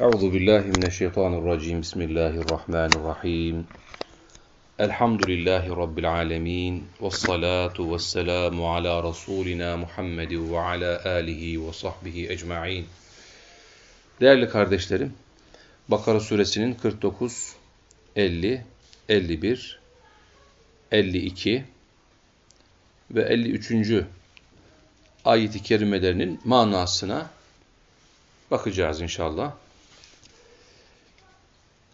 Euzu billahi mineşşeytanirracim. Bismillahirrahmanirrahim. Elhamdülillahi rabbil alamin. Ves salatu vesselamu ala rasulina Muhammed ve ala alihi ve sahbihi ecmaîn. Değerli kardeşlerim, Bakara suresinin 49, 50, 51, 52 ve 53. ayet-i kerimelerinin manasına bakacağız inşallah.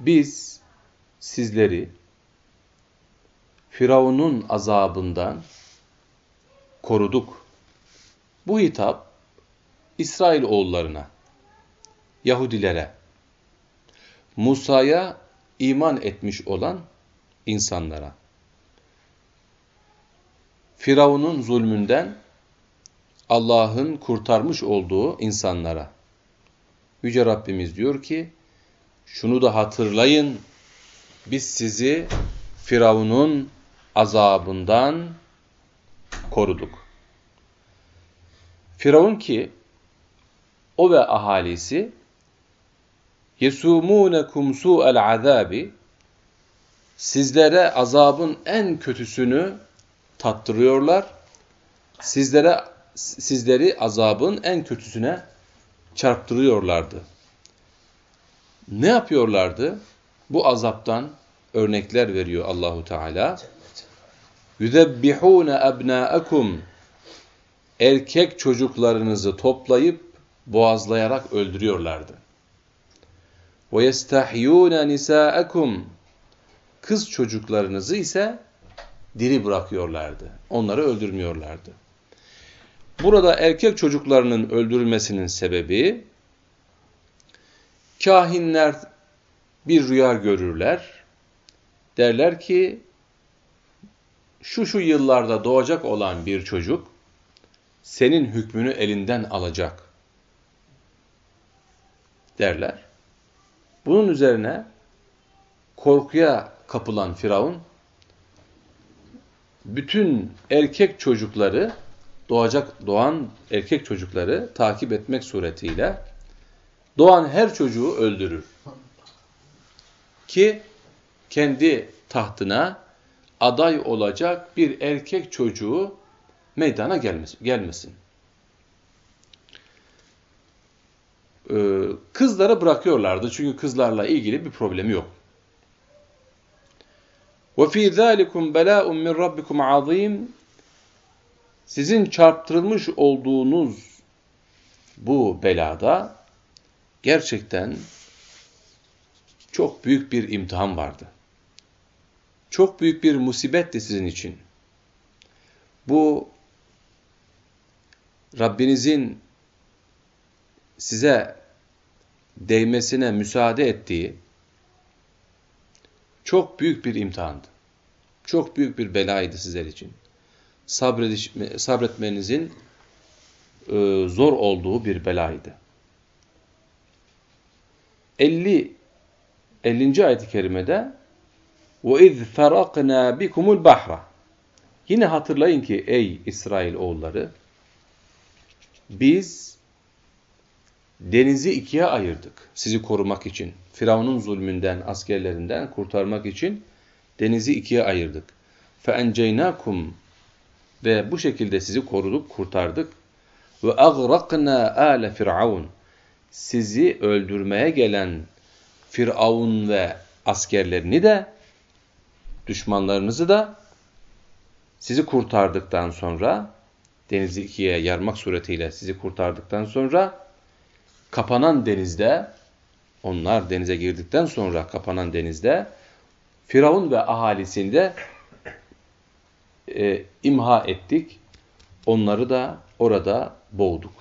biz sizleri Firavun'un azabından koruduk. Bu hitap İsrail oğullarına, Yahudilere, Musa'ya iman etmiş olan insanlara, Firavun'un zulmünden Allah'ın kurtarmış olduğu insanlara. Yüce Rabbimiz diyor ki, şunu da hatırlayın, biz sizi Firavun'un azabından koruduk. Firavun ki o ve ahalisi yesumunekum su'el azabi sizlere azabın en kötüsünü tattırıyorlar. Sizlere sizleri azabın en kötüsüne çarptırıyorlardı. Ne yapıyorlardı? Bu azaptan örnekler veriyor Allahu Teala. Yüzebbihune ebnâekum erkek çocuklarınızı toplayıp boğazlayarak öldürüyorlardı. Ve yestahyûne nisâekum kız çocuklarınızı ise diri bırakıyorlardı. Onları öldürmüyorlardı. Burada erkek çocuklarının öldürülmesinin sebebi kahinler bir rüya görürler. Derler ki şu şu yıllarda doğacak olan bir çocuk senin hükmünü elinden alacak derler. Bunun üzerine korkuya kapılan Firavun bütün erkek çocukları doğacak doğan erkek çocukları takip etmek suretiyle doğan her çocuğu öldürür. Ki kendi tahtına aday olacak bir erkek çocuğu meydana gelmesin. Ee, kızları bırakıyorlardı çünkü kızlarla ilgili bir problemi yok. وَفِي ذَٰلِكُمْ بَلَاءٌ مِّنْ رَبِّكُمْ عَظِيمٌ Sizin çarptırılmış olduğunuz bu belada gerçekten çok büyük bir imtihan vardı. Çok büyük bir musibetti sizin için. Bu Rabbinizin size değmesine müsaade ettiği çok büyük bir imtihandı. Çok büyük bir belaydı sizler için. Sabrediş, sabretmenizin e, zor olduğu bir belaydı. 50 50. ayet-i kerimede وَاِذْ فَرَقْنَا بِكُمُ الْبَحْرَ Yine hatırlayın ki ey İsrail oğulları biz denizi ikiye ayırdık sizi korumak için. Firavun'un zulmünden, askerlerinden kurtarmak için denizi ikiye ayırdık. فَاَنْجَيْنَاكُمْ Ve bu şekilde sizi koruduk, kurtardık. وَاَغْرَقْنَا آلَ فِرْعَوْنَ sizi öldürmeye gelen Firavun ve askerlerini de, düşmanlarınızı da sizi kurtardıktan sonra, denizi ikiye yarmak suretiyle sizi kurtardıktan sonra, kapanan denizde, onlar denize girdikten sonra kapanan denizde, Firavun ve ahalisini de e, imha ettik. Onları da orada boğduk.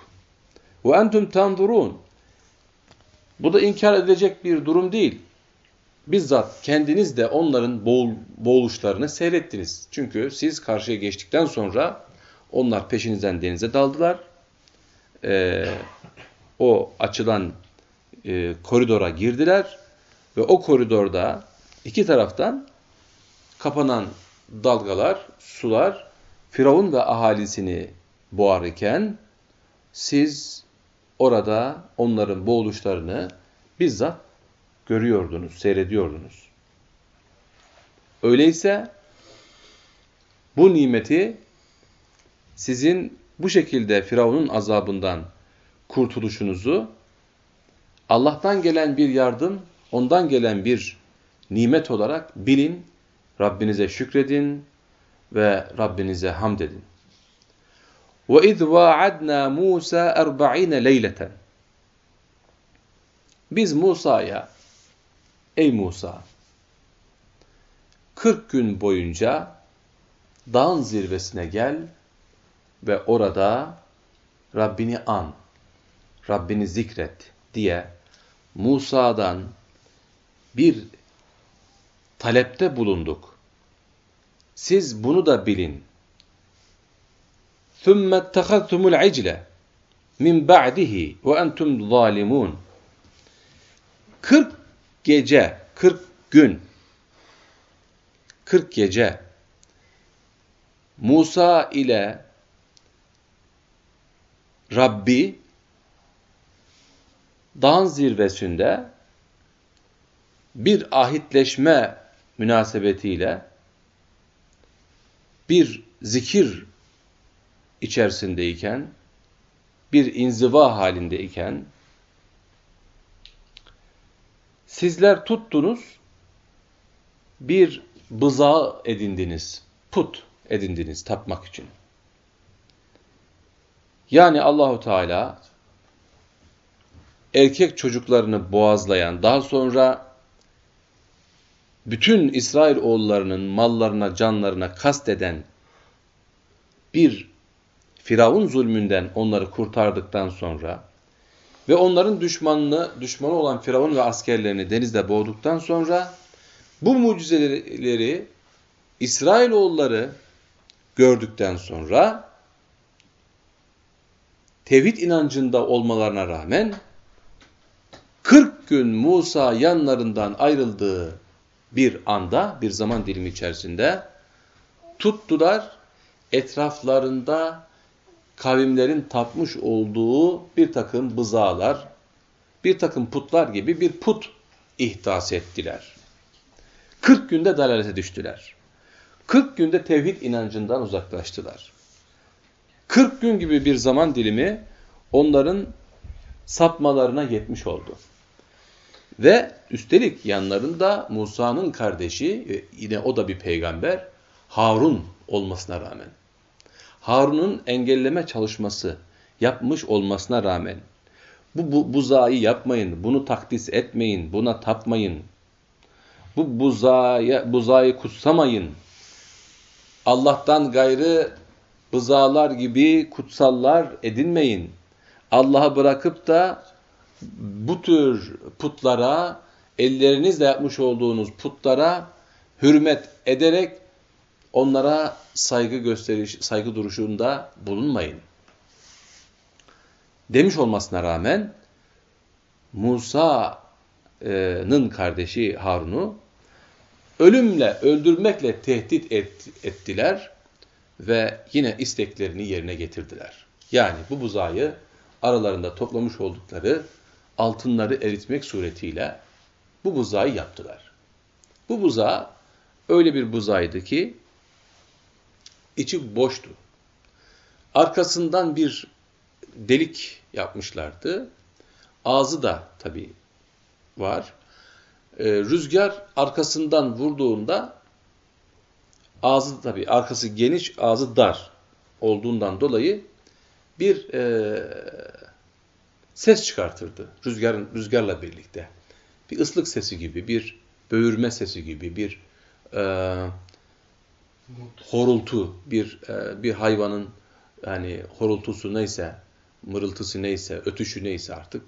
Ve entum tanzurun. Bu da inkar edilecek bir durum değil. Bizzat kendiniz de onların boğul, boğuluşlarını seyrettiniz. Çünkü siz karşıya geçtikten sonra onlar peşinizden denize daldılar. Ee, o açılan e, koridora girdiler ve o koridorda iki taraftan kapanan dalgalar, sular Firavun ve ahalisini boğar iken siz orada onların boğuluşlarını bizzat görüyordunuz, seyrediyordunuz. Öyleyse bu nimeti sizin bu şekilde Firavun'un azabından kurtuluşunuzu Allah'tan gelen bir yardım, ondan gelen bir nimet olarak bilin, Rabbinize şükredin ve Rabbinize hamd edin. وَاِذْ وَاعَدْنَا مُوسَى اَرْبَعِينَ لَيْلَةً Biz Musa'ya, ey Musa, 40 gün boyunca dağın zirvesine gel ve orada Rabbini an, Rabbini zikret diye Musa'dan bir talepte bulunduk. Siz bunu da bilin. ثُمَّ اتَّخَذْتُمُ الْعِجْلَ مِنْ بَعْدِهِ وَاَنْتُمْ ظَالِمُونَ 40 gece, 40 gün, 40 gece Musa ile Rabbi dağın zirvesinde bir ahitleşme münasebetiyle bir zikir içerisindeyken, bir inziva halindeyken, sizler tuttunuz, bir bızağı edindiniz, put edindiniz tapmak için. Yani Allahu Teala erkek çocuklarını boğazlayan, daha sonra bütün İsrail oğullarının mallarına, canlarına kasteden bir Firavun zulmünden onları kurtardıktan sonra ve onların düşmanını, düşmanı olan Firavun ve askerlerini denizde boğduktan sonra bu mucizeleri İsrailoğulları gördükten sonra tevhid inancında olmalarına rağmen 40 gün Musa yanlarından ayrıldığı bir anda, bir zaman dilimi içerisinde tuttular etraflarında kavimlerin tapmış olduğu bir takım bızağlar, bir takım putlar gibi bir put ihdas ettiler. 40 günde dalalete düştüler. 40 günde tevhid inancından uzaklaştılar. 40 gün gibi bir zaman dilimi onların sapmalarına yetmiş oldu. Ve üstelik yanlarında Musa'nın kardeşi, yine o da bir peygamber, Harun olmasına rağmen. Harun'un engelleme çalışması yapmış olmasına rağmen, bu, bu buzağı yapmayın, bunu takdis etmeyin, buna tapmayın, bu buzağı, buzağı kutsamayın, Allah'tan gayrı buzağlar gibi kutsallar edinmeyin. Allah'a bırakıp da bu tür putlara, ellerinizle yapmış olduğunuz putlara hürmet ederek onlara saygı gösteriş, saygı duruşunda bulunmayın. Demiş olmasına rağmen Musa'nın kardeşi Harun'u ölümle, öldürmekle tehdit et, ettiler ve yine isteklerini yerine getirdiler. Yani bu buzağı aralarında toplamış oldukları altınları eritmek suretiyle bu buzağı yaptılar. Bu buzağı öyle bir buzağıydı ki içi boştu. Arkasından bir delik yapmışlardı. Ağzı da tabi var. Ee, rüzgar arkasından vurduğunda ağzı tabi arkası geniş, ağzı dar olduğundan dolayı bir e, ses çıkartırdı rüzgarın rüzgarla birlikte. Bir ıslık sesi gibi, bir böğürme sesi gibi, bir e, horultu, bir e, bir hayvanın yani horultusu neyse, mırıltısı neyse, ötüşü neyse artık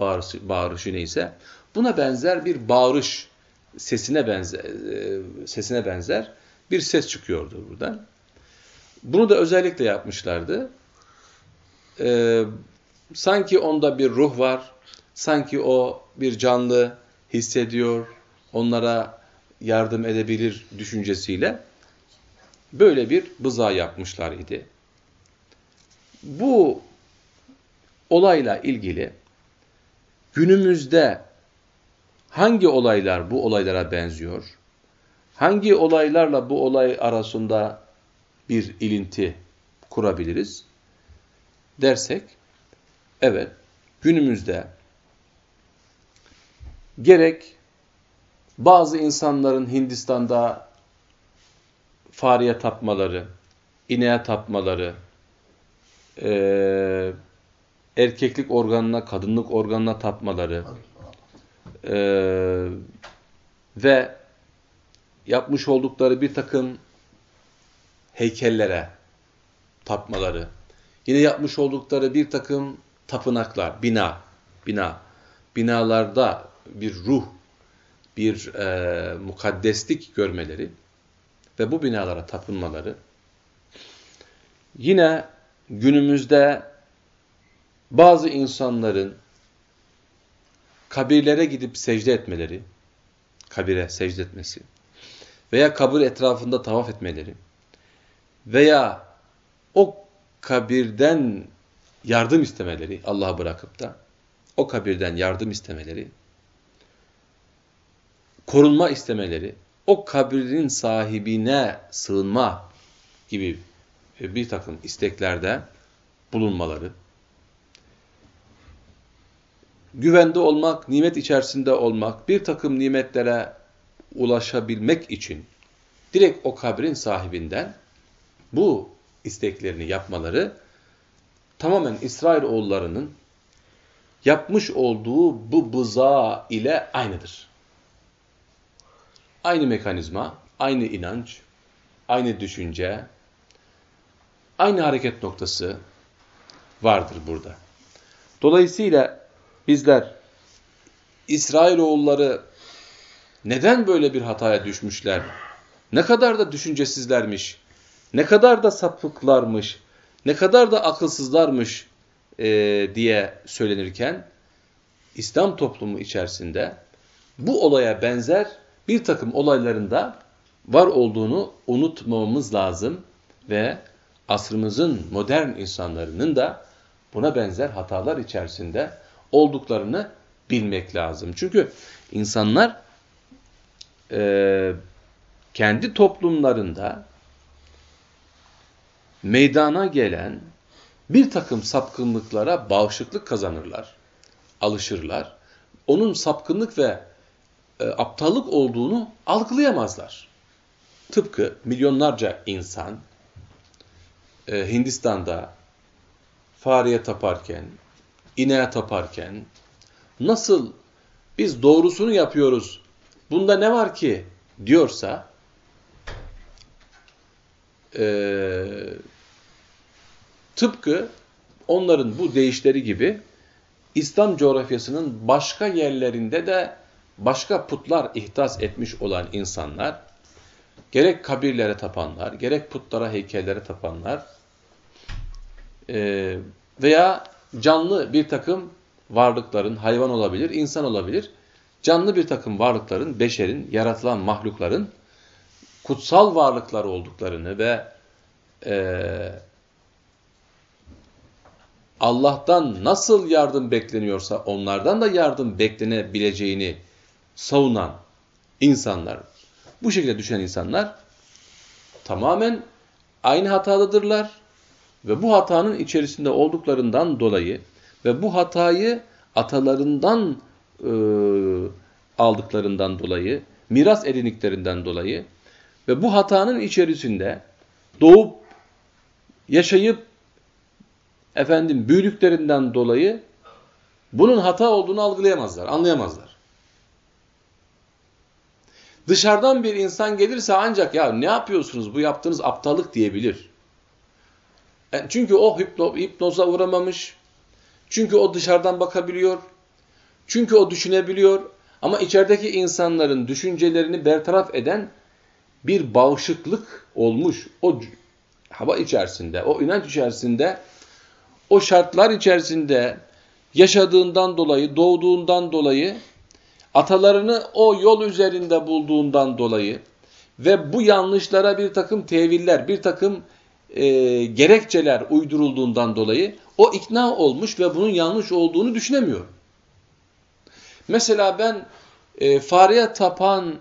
bağırışı, bağırışı neyse buna benzer bir bağırış sesine benzer e, sesine benzer bir ses çıkıyordu buradan. Bunu da özellikle yapmışlardı. Ee, sanki onda bir ruh var, sanki o bir canlı hissediyor, onlara yardım edebilir düşüncesiyle böyle bir bıza yapmışlar idi. Bu olayla ilgili günümüzde hangi olaylar bu olaylara benziyor? Hangi olaylarla bu olay arasında bir ilinti kurabiliriz? Dersek, evet günümüzde gerek bazı insanların Hindistan'da fareye tapmaları, ineğe tapmaları, e, erkeklik organına, kadınlık organına tapmaları e, ve yapmış oldukları bir takım heykellere tapmaları, yine yapmış oldukları bir takım tapınaklar, bina, bina, binalarda bir ruh, bir e, mukaddeslik görmeleri ve bu binalara tapınmaları, yine günümüzde bazı insanların kabirlere gidip secde etmeleri, kabire secde etmesi veya kabir etrafında tavaf etmeleri veya o kabirden yardım istemeleri Allah'a bırakıp da o kabirden yardım istemeleri korunma istemeleri o kabirin sahibine sığınma gibi bir takım isteklerde bulunmaları güvende olmak, nimet içerisinde olmak, bir takım nimetlere ulaşabilmek için direkt o kabrin sahibinden bu isteklerini yapmaları tamamen İsrail oğullarının yapmış olduğu bu bıza ile aynıdır. Aynı mekanizma, aynı inanç, aynı düşünce, aynı hareket noktası vardır burada. Dolayısıyla bizler İsrailoğulları neden böyle bir hataya düşmüşler? Ne kadar da düşüncesizlermiş, ne kadar da sapıklarmış, ne kadar da akılsızlarmış e, diye söylenirken İslam toplumu içerisinde bu olaya benzer bir takım olaylarında var olduğunu unutmamamız lazım ve asrımızın modern insanların da buna benzer hatalar içerisinde olduklarını bilmek lazım. Çünkü insanlar e, kendi toplumlarında meydana gelen bir takım sapkınlıklara bağışıklık kazanırlar, alışırlar. Onun sapkınlık ve e, aptallık olduğunu algılayamazlar. Tıpkı milyonlarca insan e, Hindistan'da fareye taparken, ineğe taparken nasıl biz doğrusunu yapıyoruz, bunda ne var ki diyorsa e, tıpkı onların bu değişleri gibi İslam coğrafyasının başka yerlerinde de başka putlar ihdas etmiş olan insanlar, gerek kabirlere tapanlar, gerek putlara, heykellere tapanlar e, veya canlı bir takım varlıkların, hayvan olabilir, insan olabilir, canlı bir takım varlıkların, beşerin, yaratılan mahlukların kutsal varlıklar olduklarını ve e, Allah'tan nasıl yardım bekleniyorsa onlardan da yardım beklenebileceğini savunan insanlar, bu şekilde düşünen insanlar tamamen aynı hatadadırlar ve bu hatanın içerisinde olduklarından dolayı ve bu hatayı atalarından e, aldıklarından dolayı, miras ediniklerinden dolayı ve bu hatanın içerisinde doğup, yaşayıp, efendim büyüdüklerinden dolayı bunun hata olduğunu algılayamazlar, anlayamazlar. Dışarıdan bir insan gelirse ancak ya ne yapıyorsunuz bu yaptığınız aptallık diyebilir. E, çünkü o hipnoza uğramamış, çünkü o dışarıdan bakabiliyor, Çünkü o düşünebiliyor ama içerideki insanların düşüncelerini bertaraf eden bir bağışıklık olmuş. O hava içerisinde, o inanç içerisinde, o şartlar içerisinde yaşadığından dolayı, doğduğundan dolayı, atalarını o yol üzerinde bulduğundan dolayı ve bu yanlışlara bir takım teviller, bir takım e, gerekçeler uydurulduğundan dolayı o ikna olmuş ve bunun yanlış olduğunu düşünemiyor. Mesela ben e, fareye tapan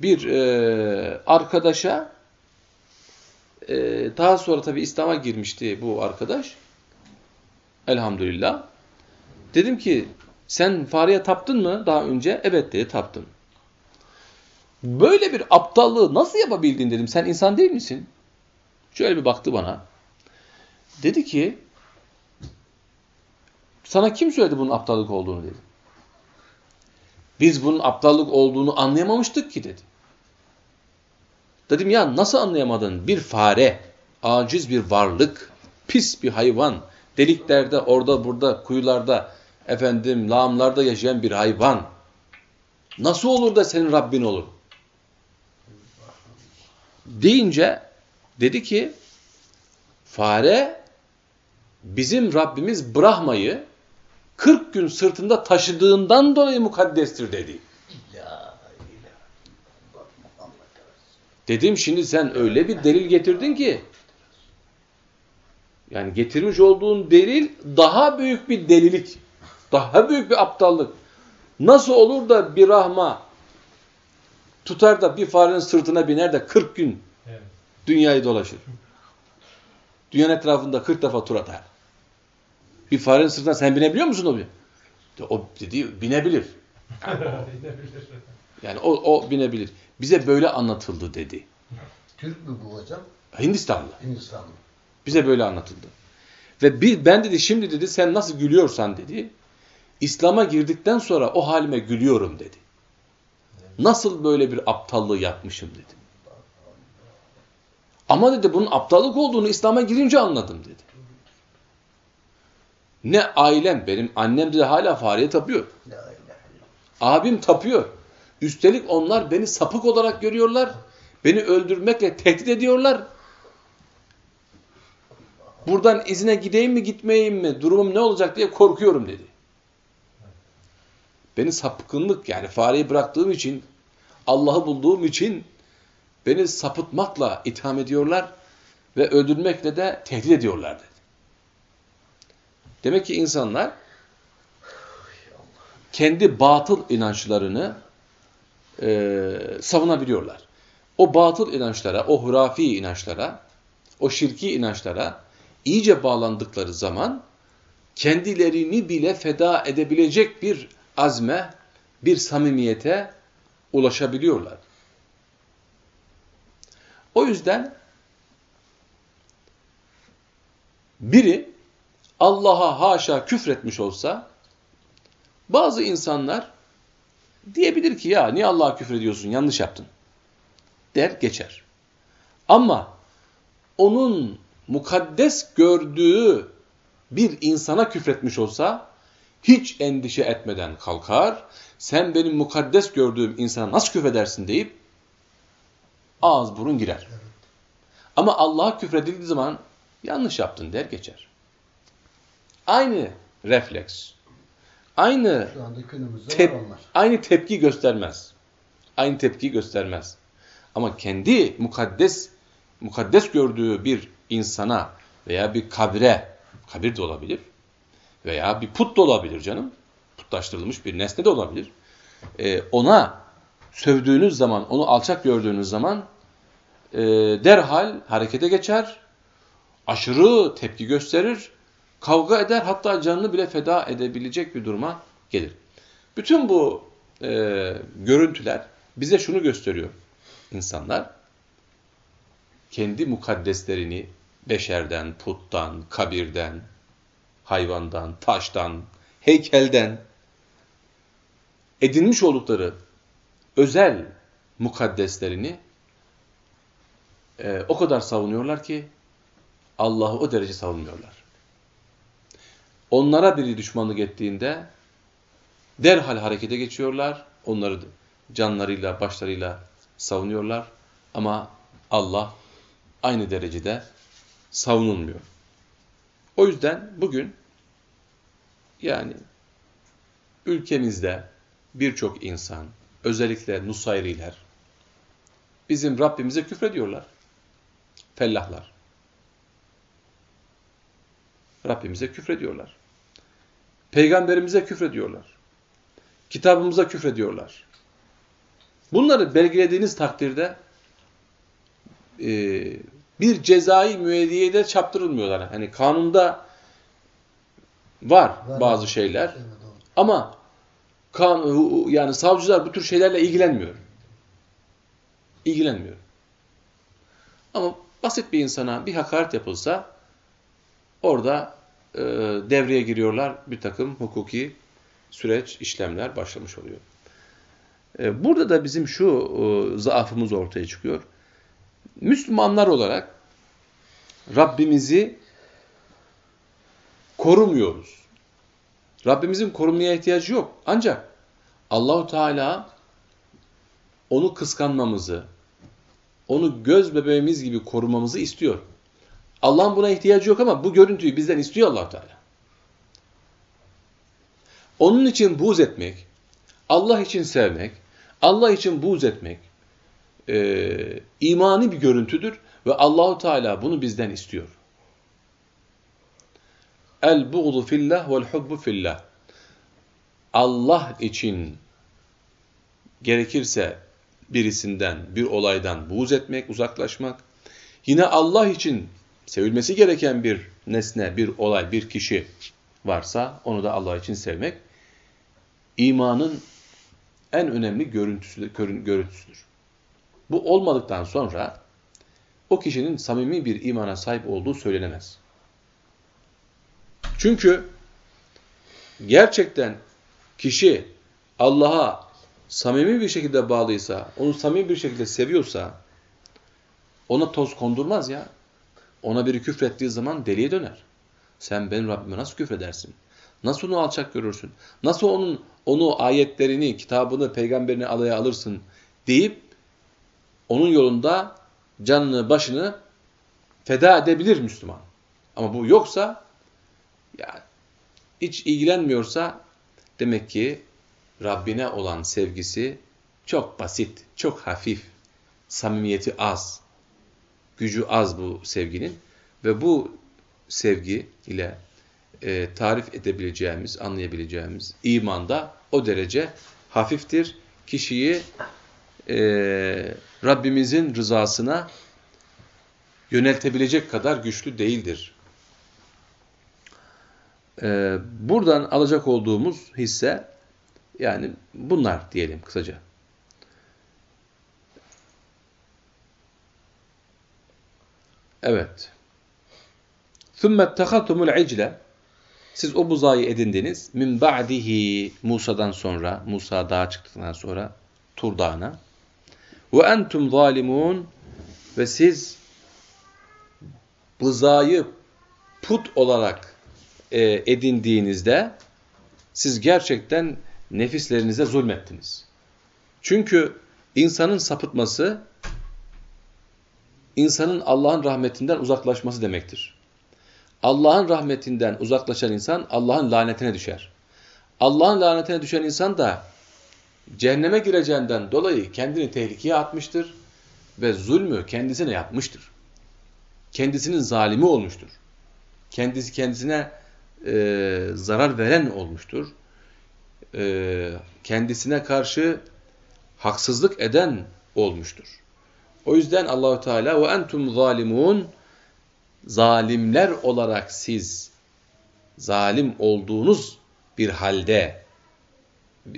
bir e, arkadaşa e, daha sonra tabi İslam'a girmişti bu arkadaş. Elhamdülillah. Dedim ki sen fareye taptın mı daha önce? Evet dedi taptım. Böyle bir aptallığı nasıl yapabildin dedim. Sen insan değil misin? Şöyle bir baktı bana. Dedi ki sana kim söyledi bunun aptallık olduğunu dedi. Biz bunun aptallık olduğunu anlayamamıştık ki dedi. Dedim ya nasıl anlayamadın? Bir fare, aciz bir varlık, pis bir hayvan, deliklerde, orada burada, kuyularda, efendim lağımlarda yaşayan bir hayvan. Nasıl olur da senin Rabbin olur? Deyince dedi ki fare bizim Rabbimiz Brahma'yı 40 gün sırtında taşıdığından dolayı mukaddestir dedi. Dedim şimdi sen öyle bir delil getirdin ki yani getirmiş olduğun delil daha büyük bir delilik. Daha büyük bir aptallık. Nasıl olur da bir rahma tutar da bir farenin sırtına biner de 40 gün evet. dünyayı dolaşır. Dünyanın etrafında 40 defa tur atar. Bir farenin sırtına sen binebiliyor musun o bir? O dedi binebilir. Yani o, o binebilir. Bize böyle anlatıldı dedi. Türk mü bu hocam? Hindistanlı. Hindistanlı. Bize böyle anlatıldı. Ve bir, ben dedi şimdi dedi sen nasıl gülüyorsan dedi. İslam'a girdikten sonra o halime gülüyorum dedi. Nasıl böyle bir aptallığı yapmışım dedi. Ama dedi bunun aptallık olduğunu İslam'a girince anladım dedi. Ne ailem, benim annem de hala fareye tapıyor. Abim tapıyor. Üstelik onlar beni sapık olarak görüyorlar. Beni öldürmekle tehdit ediyorlar. Buradan izine gideyim mi gitmeyeyim mi durumum ne olacak diye korkuyorum dedi. Beni sapkınlık yani fareyi bıraktığım için Allah'ı bulduğum için beni sapıtmakla itham ediyorlar ve öldürmekle de tehdit ediyorlar dedi. Demek ki insanlar kendi batıl inançlarını e, savunabiliyorlar. O batıl inançlara, o hurafi inançlara, o şirki inançlara iyice bağlandıkları zaman kendilerini bile feda edebilecek bir azme, bir samimiyete ulaşabiliyorlar. O yüzden biri Allah'a haşa küfretmiş olsa bazı insanlar diyebilir ki ya niye Allah'a küfrediyorsun yanlış yaptın der geçer. Ama onun mukaddes gördüğü bir insana küfretmiş olsa hiç endişe etmeden kalkar, sen benim mukaddes gördüğüm insana nasıl küfredersin deyip ağız burun girer. Ama Allah'a küfredildiği zaman yanlış yaptın der geçer. Aynı refleks, aynı tep aynı tepki göstermez. Aynı tepki göstermez. Ama kendi mukaddes mukaddes gördüğü bir insana veya bir kabre, kabir de olabilir veya bir put da olabilir canım, putlaştırılmış bir nesne de olabilir. Ee, ona sövdüğünüz zaman, onu alçak gördüğünüz zaman e, derhal harekete geçer, aşırı tepki gösterir, kavga eder, hatta canını bile feda edebilecek bir duruma gelir. Bütün bu e, görüntüler bize şunu gösteriyor insanlar. Kendi mukaddeslerini beşerden, puttan, kabirden, hayvandan, taştan, heykelden edinmiş oldukları özel mukaddeslerini e, o kadar savunuyorlar ki Allah'ı o derece savunmuyorlar. Onlara biri düşmanlık ettiğinde derhal harekete geçiyorlar. Onları canlarıyla, başlarıyla savunuyorlar. Ama Allah aynı derecede savunulmuyor. O yüzden bugün yani ülkemizde birçok insan, özellikle Nusayriler, bizim Rabbimize küfrediyorlar. Fellahlar. Rabbimize küfrediyorlar. Peygamberimize küfrediyorlar. Kitabımıza küfrediyorlar. Bunları belgelediğiniz takdirde e, bir cezai müeyyideye çaptırılmıyorlar. Hani kanunda var, var bazı şeyler. Evet, ama kan, yani savcılar bu tür şeylerle ilgilenmiyor. İlgilenmiyor. Ama basit bir insana bir hakaret yapılsa orada e, devreye giriyorlar bir takım hukuki süreç, işlemler başlamış oluyor. E, burada da bizim şu e, zaafımız ortaya çıkıyor. Müslümanlar olarak Rabbimizi korumuyoruz. Rabbimizin korunmaya ihtiyacı yok. Ancak Allahu Teala onu kıskanmamızı, onu göz bebeğimiz gibi korumamızı istiyor. Allah'ın buna ihtiyacı yok ama bu görüntüyü bizden istiyor allah Teala. Onun için buğz etmek, Allah için sevmek, Allah için buğz etmek e, imani bir görüntüdür ve Allahu Teala bunu bizden istiyor. El buğdu fillah vel hubbu fillah. Allah için gerekirse birisinden, bir olaydan buğz etmek, uzaklaşmak. Yine Allah için sevilmesi gereken bir nesne, bir olay, bir kişi varsa onu da Allah için sevmek imanın en önemli görüntüsüdür. görüntüsüdür. Bu olmadıktan sonra o kişinin samimi bir imana sahip olduğu söylenemez. Çünkü gerçekten kişi Allah'a samimi bir şekilde bağlıysa, onu samimi bir şekilde seviyorsa ona toz kondurmaz ya. Ona biri küfrettiği zaman deliye döner. Sen benim Rabbime nasıl küfredersin? Nasıl onu alçak görürsün? Nasıl onun onu ayetlerini, kitabını, peygamberini alaya alırsın deyip onun yolunda canını, başını feda edebilir Müslüman. Ama bu yoksa yani hiç ilgilenmiyorsa demek ki Rabbine olan sevgisi çok basit, çok hafif, samimiyeti az, gücü az bu sevginin ve bu sevgi ile e, tarif edebileceğimiz, anlayabileceğimiz imanda o derece hafiftir. Kişiyi e, Rabbimizin rızasına yöneltebilecek kadar güçlü değildir. E, buradan alacak olduğumuz hisse yani bunlar diyelim kısaca. Evet. ثُمَّ اتَّخَذْتُمُ الْعِجْلَ Siz o buzayı edindiniz. Min ba'dihi Musa'dan sonra, Musa dağa çıktıktan sonra Tur dağına. Ve entum zalimun ve siz bızayı put olarak e, edindiğinizde siz gerçekten nefislerinize zulmettiniz. Çünkü insanın sapıtması insanın Allah'ın rahmetinden uzaklaşması demektir. Allah'ın rahmetinden uzaklaşan insan Allah'ın lanetine düşer. Allah'ın lanetine düşen insan da cehenneme gireceğinden dolayı kendini tehlikeye atmıştır ve zulmü kendisine yapmıştır. Kendisinin zalimi olmuştur. Kendisi kendisine e, zarar veren olmuştur. E, kendisine karşı haksızlık eden olmuştur. O yüzden Allahu Teala ve entum zalimun zalimler olarak siz zalim olduğunuz bir halde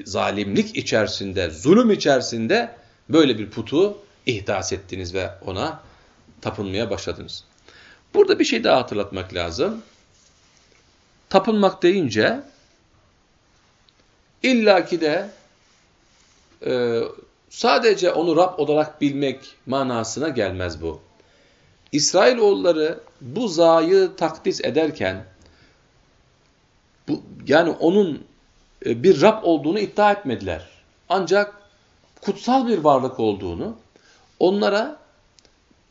zalimlik içerisinde, zulüm içerisinde böyle bir putu ihdas ettiniz ve ona tapınmaya başladınız. Burada bir şey daha hatırlatmak lazım. Tapınmak deyince illaki de e, sadece onu Rab olarak bilmek manasına gelmez bu. İsrailoğulları bu zayı takdis ederken bu, yani onun bir Rab olduğunu iddia etmediler. Ancak kutsal bir varlık olduğunu, onlara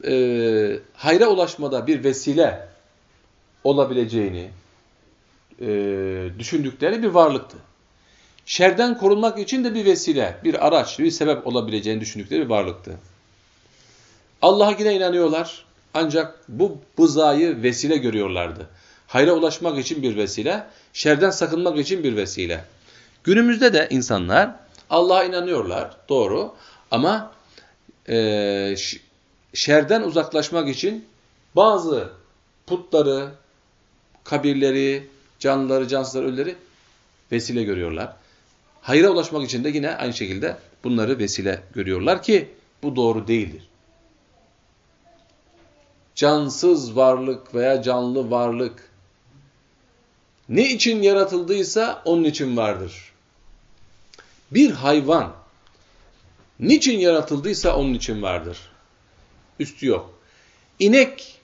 e, hayra ulaşmada bir vesile olabileceğini e, düşündükleri bir varlıktı. Şerden korunmak için de bir vesile, bir araç, bir sebep olabileceğini düşündükleri bir varlıktı. Allah'a yine inanıyorlar. Ancak bu bızayı vesile görüyorlardı. Hayra ulaşmak için bir vesile, şerden sakınmak için bir vesile. Günümüzde de insanlar Allah'a inanıyorlar, doğru. Ama e, şerden uzaklaşmak için bazı putları, kabirleri, canlıları, cansızları, ölüleri vesile görüyorlar. Hayra ulaşmak için de yine aynı şekilde bunları vesile görüyorlar ki bu doğru değildir. Cansız varlık veya canlı varlık ne için yaratıldıysa onun için vardır. Bir hayvan niçin yaratıldıysa onun için vardır. Üstü yok. İnek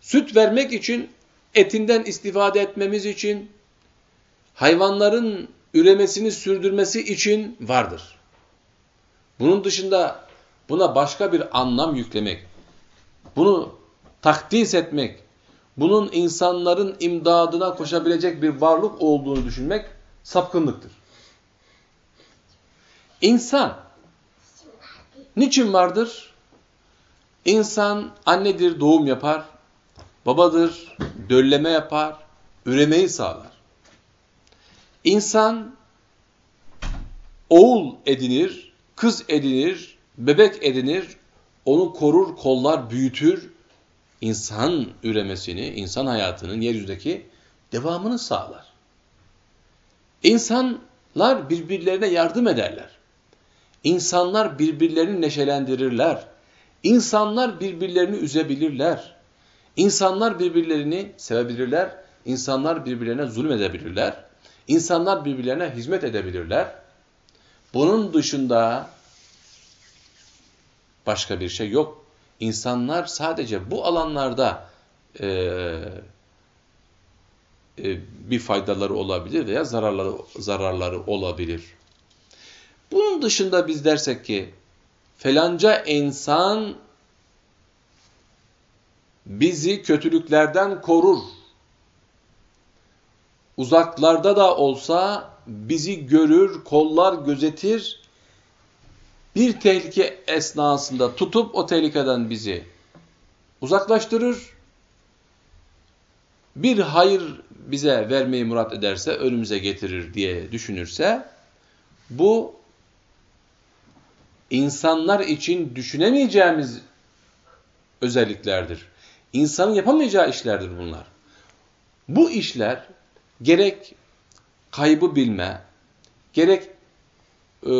süt vermek için, etinden istifade etmemiz için, hayvanların üremesini sürdürmesi için vardır. Bunun dışında buna başka bir anlam yüklemek, bunu takdis etmek, bunun insanların imdadına koşabilecek bir varlık olduğunu düşünmek sapkınlıktır. İnsan niçin vardır? İnsan annedir, doğum yapar, babadır, dölleme yapar, üremeyi sağlar. İnsan oğul edinir, kız edinir, bebek edinir, onu korur, kollar, büyütür, insan üremesini, insan hayatının yeryüzündeki devamını sağlar. İnsanlar birbirlerine yardım ederler. İnsanlar birbirlerini neşelendirirler. İnsanlar birbirlerini üzebilirler. İnsanlar birbirlerini sevebilirler. İnsanlar birbirlerine zulmedebilirler. İnsanlar birbirlerine hizmet edebilirler. Bunun dışında başka bir şey yok. İnsanlar sadece bu alanlarda e, e, bir faydaları olabilir veya zararları, zararları olabilir. Bunun dışında biz dersek ki felanca insan bizi kötülüklerden korur. Uzaklarda da olsa bizi görür, kollar gözetir. Bir tehlike esnasında tutup o tehlikeden bizi uzaklaştırır. Bir hayır bize vermeyi murat ederse, önümüze getirir diye düşünürse, bu insanlar için düşünemeyeceğimiz özelliklerdir. İnsanın yapamayacağı işlerdir bunlar. Bu işler gerek kaybı bilme, gerek e,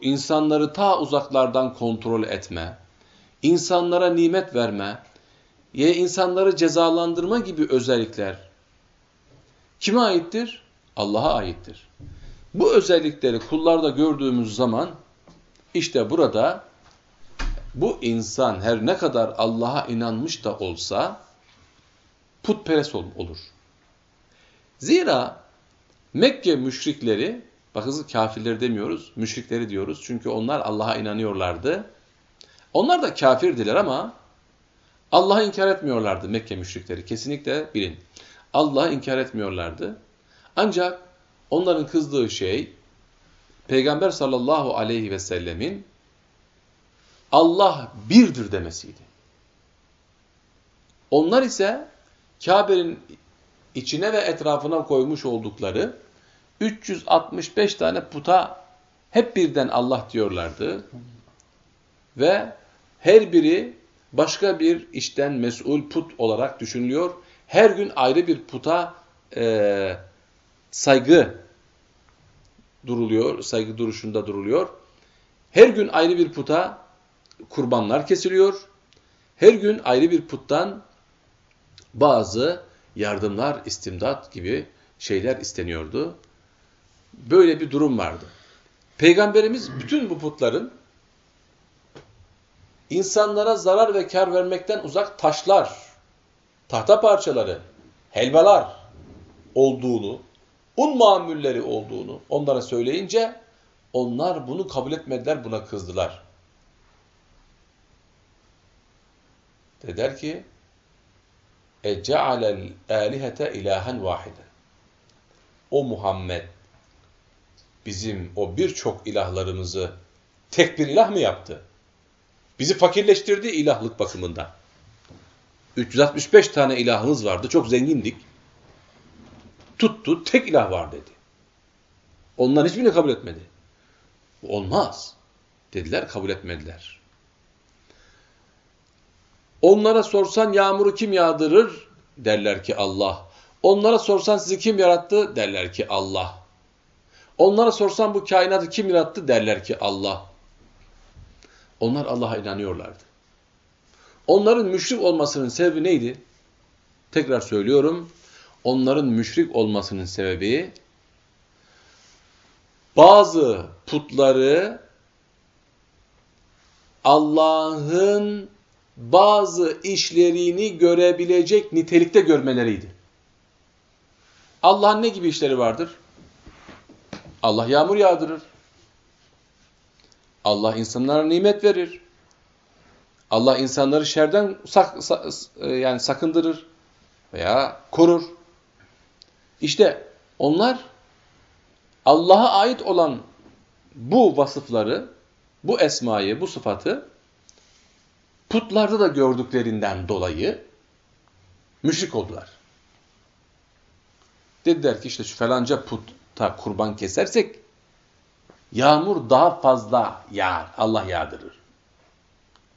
insanları ta uzaklardan kontrol etme, insanlara nimet verme, ya insanları cezalandırma gibi özellikler kime aittir? Allah'a aittir. Bu özellikleri kullarda gördüğümüz zaman işte burada bu insan her ne kadar Allah'a inanmış da olsa putperest olur. Zira Mekke müşrikleri, bakın kafirleri demiyoruz, müşrikleri diyoruz. Çünkü onlar Allah'a inanıyorlardı. Onlar da kafirdiler ama Allah'ı inkar etmiyorlardı Mekke müşrikleri. Kesinlikle bilin. Allah'ı inkar etmiyorlardı. Ancak onların kızdığı şey Peygamber sallallahu aleyhi ve sellemin Allah birdir demesiydi. Onlar ise Kabe'nin içine ve etrafına koymuş oldukları 365 tane puta hep birden Allah diyorlardı. Ve her biri başka bir işten mesul put olarak düşünülüyor. Her gün ayrı bir puta e, saygı duruluyor, saygı duruşunda duruluyor. Her gün ayrı bir puta kurbanlar kesiliyor. Her gün ayrı bir puttan bazı yardımlar, istimdat gibi şeyler isteniyordu. Böyle bir durum vardı. Peygamberimiz bütün bu putların insanlara zarar ve kar vermekten uzak taşlar, tahta parçaları, helvalar olduğunu un mamulleri olduğunu onlara söyleyince onlar bunu kabul etmediler, buna kızdılar. Dediler ki اَجَعَلَ الْآلِهَةَ ilahen vahiden. O Muhammed bizim o birçok ilahlarımızı tek bir ilah mı yaptı? Bizi fakirleştirdi ilahlık bakımında. 365 tane ilahımız vardı. Çok zengindik. Tuttu. Tek ilah var dedi. Onların hiçbirini kabul etmedi. Olmaz. Dediler kabul etmediler. Onlara sorsan yağmuru kim yağdırır? Derler ki Allah. Onlara sorsan sizi kim yarattı? Derler ki Allah. Onlara sorsan bu kainatı kim yarattı? Derler ki Allah. Onlar Allah'a inanıyorlardı. Onların müşrik olmasının sebebi neydi? Tekrar söylüyorum. Onların müşrik olmasının sebebi bazı putları Allah'ın bazı işlerini görebilecek nitelikte görmeleriydi. Allah'ın ne gibi işleri vardır? Allah yağmur yağdırır. Allah insanlara nimet verir. Allah insanları şerden sak, sak, e, yani sakındırır veya korur. İşte onlar Allah'a ait olan bu vasıfları, bu esmayı, bu sıfatı putlarda da gördüklerinden dolayı müşrik oldular. Dediler ki işte şu falanca putta kurban kesersek yağmur daha fazla yağar. Allah yağdırır.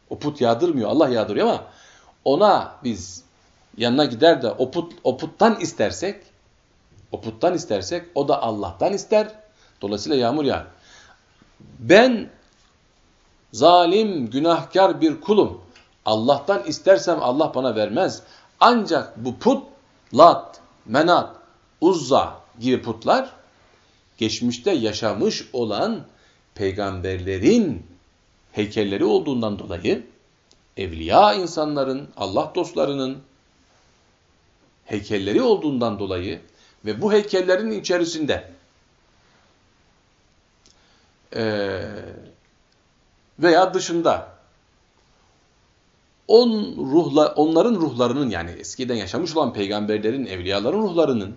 O put yağdırmıyor. Allah yağdırıyor ama ona biz yanına gider de o, put, o puttan istersek o puttan istersek o da Allah'tan ister. Dolayısıyla yağmur yağar. Ben zalim, günahkar bir kulum. Allah'tan istersem Allah bana vermez. Ancak bu put, Lat, Menat, Uzza gibi putlar geçmişte yaşamış olan peygamberlerin heykelleri olduğundan dolayı evliya insanların, Allah dostlarının heykelleri olduğundan dolayı ve bu heykellerin içerisinde veya dışında on ruhla, onların ruhlarının yani eskiden yaşamış olan peygamberlerin, evliyaların ruhlarının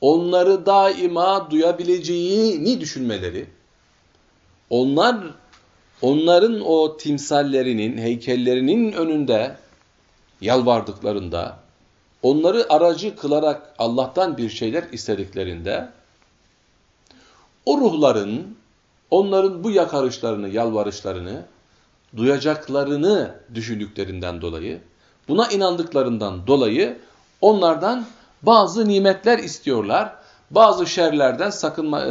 onları daima duyabileceğini düşünmeleri, onlar onların o timsallerinin, heykellerinin önünde yalvardıklarında, onları aracı kılarak Allah'tan bir şeyler istediklerinde, o ruhların, onların bu yakarışlarını, yalvarışlarını duyacaklarını düşündüklerinden dolayı, buna inandıklarından dolayı onlardan bazı nimetler istiyorlar. Bazı şerlerden sakınma, e,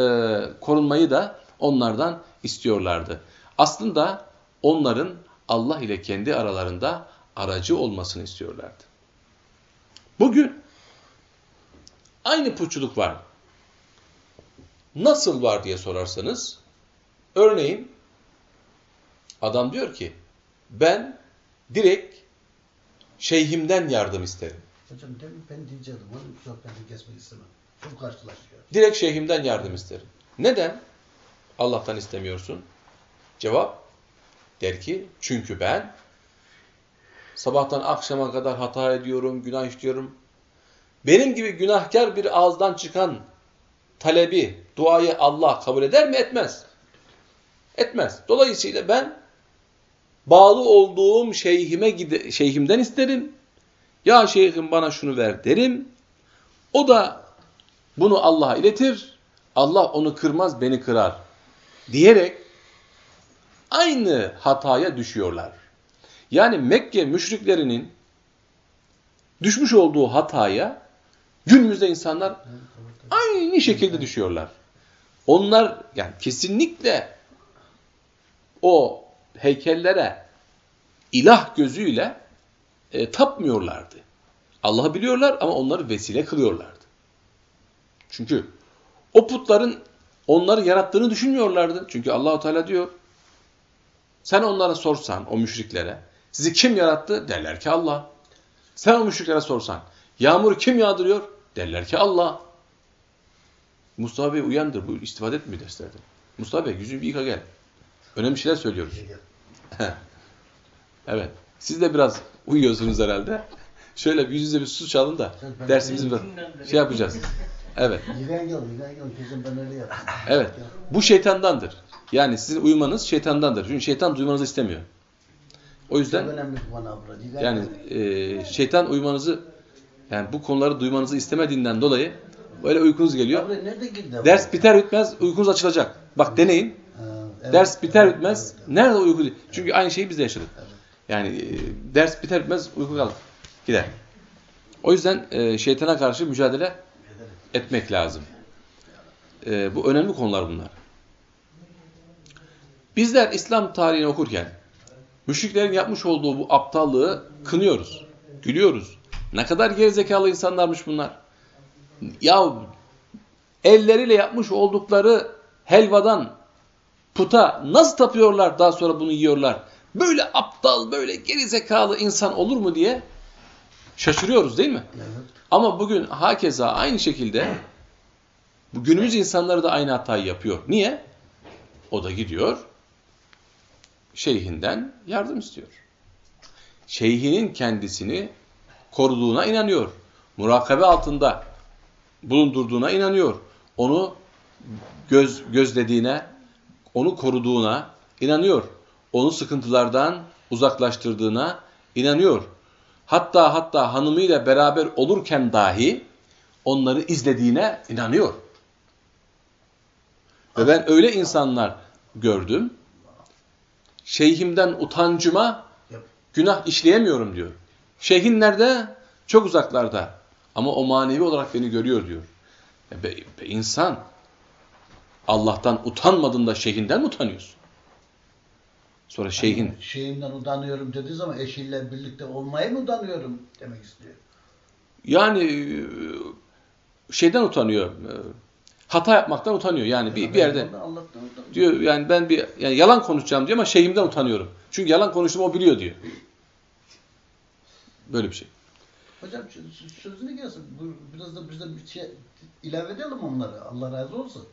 korunmayı da onlardan istiyorlardı. Aslında onların Allah ile kendi aralarında aracı olmasını istiyorlardı. Bugün aynı putçuluk var. Nasıl var diye sorarsanız, örneğin adam diyor ki, ben direkt şeyhimden yardım isterim. Hocam ben diyecektim onu sohbeti kesmek istemem. Çok karşılaşıyor. Direkt şeyhimden yardım isterim. Neden Allah'tan istemiyorsun? Cevap der ki çünkü ben sabahtan akşama kadar hata ediyorum, günah işliyorum. Benim gibi günahkar bir ağızdan çıkan talebi, duayı Allah kabul eder mi? Etmez. Etmez. Dolayısıyla ben bağlı olduğum şeyhime gide şeyhimden isterim. Ya şeyhim bana şunu ver derim. O da bunu Allah'a iletir. Allah onu kırmaz, beni kırar. Diyerek aynı hataya düşüyorlar. Yani Mekke müşriklerinin düşmüş olduğu hataya günümüzde insanlar aynı şekilde düşüyorlar. Onlar yani kesinlikle o heykellere ilah gözüyle e, tapmıyorlardı. Allah'ı biliyorlar ama onları vesile kılıyorlardı. Çünkü o putların onları yarattığını düşünmüyorlardı. Çünkü Allahu Teala diyor sen onlara sorsan o müşriklere sizi kim yarattı derler ki Allah. Sen o müşriklere sorsan yağmur kim yağdırıyor derler ki Allah. Mustafa Bey uyandır. Bu istifade etmiyor derslerde. Mustafa Bey yüzünü bir yıka gel. Önemli şeyler söylüyoruz. evet. Siz de biraz uyuyorsunuz herhalde. Şöyle bir yüzünüze bir su çalın da dersimizi biraz şey yapacağız. Evet. Evet. Bu şeytandandır. Yani sizin uyumanız şeytandandır. Çünkü şeytan duymanızı istemiyor. O yüzden yani e, şeytan uyumanızı yani bu konuları duymanızı istemediğinden dolayı böyle uykunuz geliyor. Ders biter bitmez uykunuz açılacak. Bak deneyin. Ders biter bitmez. Nerede uyku? Çünkü aynı şeyi biz de yaşadık. Yani e, ders biter bitmez uyku kalır. Gider. O yüzden e, şeytana karşı mücadele etmek lazım. E, bu önemli konular bunlar. Bizler İslam tarihini okurken müşriklerin yapmış olduğu bu aptallığı kınıyoruz. Gülüyoruz. Ne kadar gerizekalı insanlarmış bunlar. Ya elleriyle yapmış oldukları helvadan puta nasıl tapıyorlar daha sonra bunu yiyorlar. Böyle aptal, böyle gerizekalı insan olur mu diye şaşırıyoruz değil mi? Evet. Ama bugün hakeza aynı şekilde bu günümüz insanları da aynı hatayı yapıyor. Niye? O da gidiyor şeyhinden yardım istiyor. Şeyhinin kendisini koruduğuna inanıyor. Murakabe altında bulundurduğuna inanıyor. Onu göz gözlediğine, onu koruduğuna inanıyor. Onu sıkıntılardan uzaklaştırdığına inanıyor. Hatta hatta hanımıyla beraber olurken dahi onları izlediğine inanıyor. Ve ben öyle insanlar gördüm. Şeyhimden utancıma günah işleyemiyorum diyor. Şeyhin nerede? Çok uzaklarda. Ama o manevi olarak beni görüyor diyor. E be, be insan Allah'tan utanmadığında şeyhinden mi utanıyorsun? Sonra şeyhin Şeyimden utanıyorum dediği zaman eşiyle birlikte olmaya mı utanıyorum demek istiyor. yani e, şeyden utanıyor. Hata yapmaktan utanıyor. Yani bir, bir yerde diyor yani ben bir yani yalan konuşacağım diyor ama şeyhimden utanıyorum. Çünkü yalan konuştum o biliyor diyor. Böyle bir şey. Hocam sözünü gelsin. Biraz da bize bir şey ilave edelim onlara. Allah razı olsun.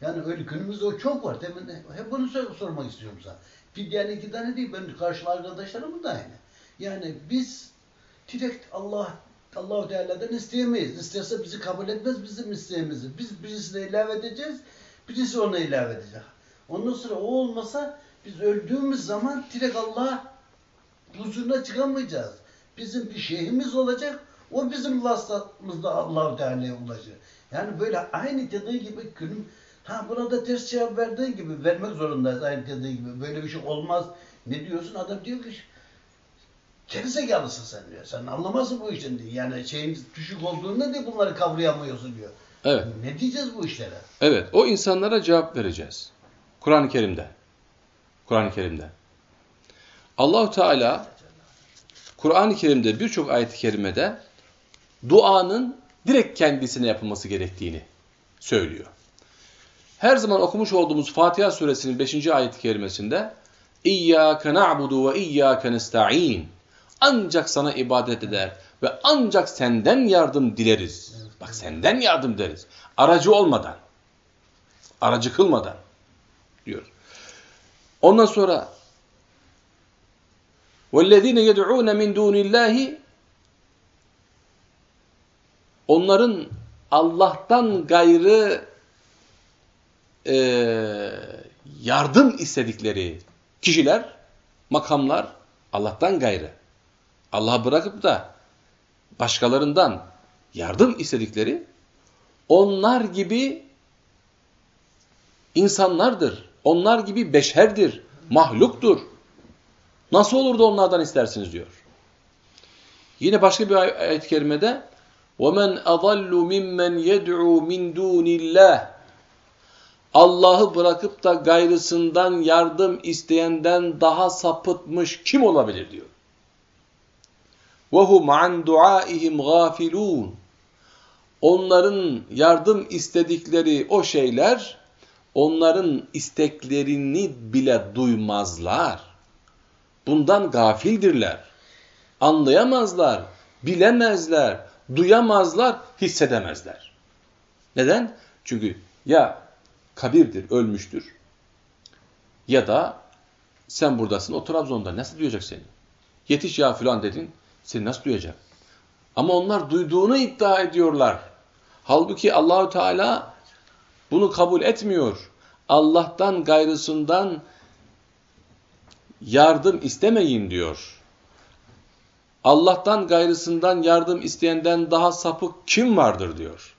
Yani öyle günümüzde o çok var. Demin de hep bunu sor- sormak istiyorum sana. Bir yani iki tane değil. Ben karşılı arkadaşlarım da aynı. Yani biz direkt Allah Allahu Teala'dan isteyemeyiz. İsterse bizi kabul etmez bizim isteğimizi. Biz birisine ilave edeceğiz. Birisi ona ilave edecek. Ondan sonra o olmasa biz öldüğümüz zaman direkt Allah huzuruna çıkamayacağız. Bizim bir şeyhimiz olacak. O bizim vasıtamızda Allah-u Teala'ya ulaşır. Yani böyle aynı dediği gibi günüm ha burada ters cevap verdiğin gibi vermek zorundayız aynı dediği gibi. Böyle bir şey olmaz. Ne diyorsun? Adam diyor ki gerizekalısın sen diyor. Sen anlamazsın bu işin diyor. Yani şeyin düşük olduğunda diye bunları kavrayamıyorsun diyor. Evet. Ne diyeceğiz bu işlere? Evet. O insanlara cevap vereceğiz. Kur'an-ı Kerim'de. Kur'an-ı Kerim'de. Allahu Teala Kur'an-ı Kerim'de birçok ayet-i kerimede duanın direkt kendisine yapılması gerektiğini söylüyor. Her zaman okumuş olduğumuz Fatiha suresinin 5. ayet-i kerimesinde İyyâke na'budu ve iyyâke nesta'in Ancak sana ibadet eder ve ancak senden yardım dileriz. Bak senden yardım dileriz. Aracı olmadan, aracı kılmadan diyor. Ondan sonra وَالَّذ۪ينَ يَدْعُونَ مِنْ دُونِ اللّٰهِ Onların Allah'tan gayrı e, yardım istedikleri kişiler, makamlar Allah'tan gayrı. Allah'ı bırakıp da başkalarından yardım istedikleri onlar gibi insanlardır. Onlar gibi beşerdir, mahluktur. Nasıl olur da onlardan istersiniz diyor. Yine başka bir ay- ayet-i kerimede وَمَنْ أَضَلُّ مِمَّنْ يَدْعُوا مِنْ دُونِ اللّٰهِ Allah'ı bırakıp da gayrısından yardım isteyenden daha sapıtmış kim olabilir diyor. وَهُمْ عَنْ دُعَائِهِمْ غَافِلُونَ Onların yardım istedikleri o şeyler, onların isteklerini bile duymazlar. Bundan gafildirler. Anlayamazlar, bilemezler, duyamazlar, hissedemezler. Neden? Çünkü ya kabirdir, ölmüştür ya da sen buradasın, o Trabzon'da nasıl duyacak seni? Yetiş ya filan dedin, seni nasıl duyacak? Ama onlar duyduğunu iddia ediyorlar. Halbuki Allahü Teala bunu kabul etmiyor. Allah'tan gayrısından yardım istemeyin diyor. Allah'tan gayrısından yardım isteyenden daha sapık kim vardır diyor.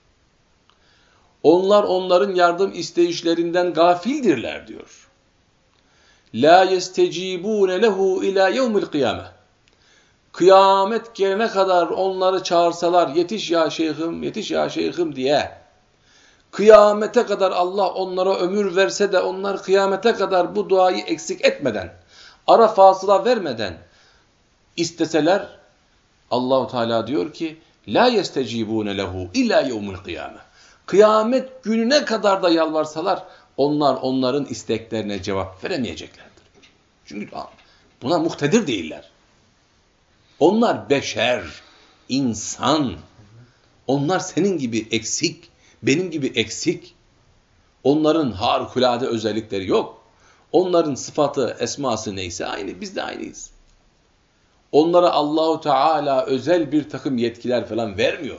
Onlar onların yardım isteyişlerinden gafildirler diyor. La yestecibune lehu ila yevmil kıyame. Kıyamet gelene kadar onları çağırsalar yetiş ya şeyhim, yetiş ya şeyhim diye kıyamete kadar Allah onlara ömür verse de onlar kıyamete kadar bu duayı eksik etmeden, ara fasıla vermeden isteseler Allahu Teala diyor ki la yestecibune lehu ila yevmil kıyame. Kıyamet gününe kadar da yalvarsalar onlar onların isteklerine cevap veremeyeceklerdir. Çünkü buna muhtedir değiller. Onlar beşer, insan. Onlar senin gibi eksik, benim gibi eksik. Onların harikulade özellikleri yok. Onların sıfatı, esması neyse aynı, biz de aynıyız. Onlara Allahu Teala özel bir takım yetkiler falan vermiyor.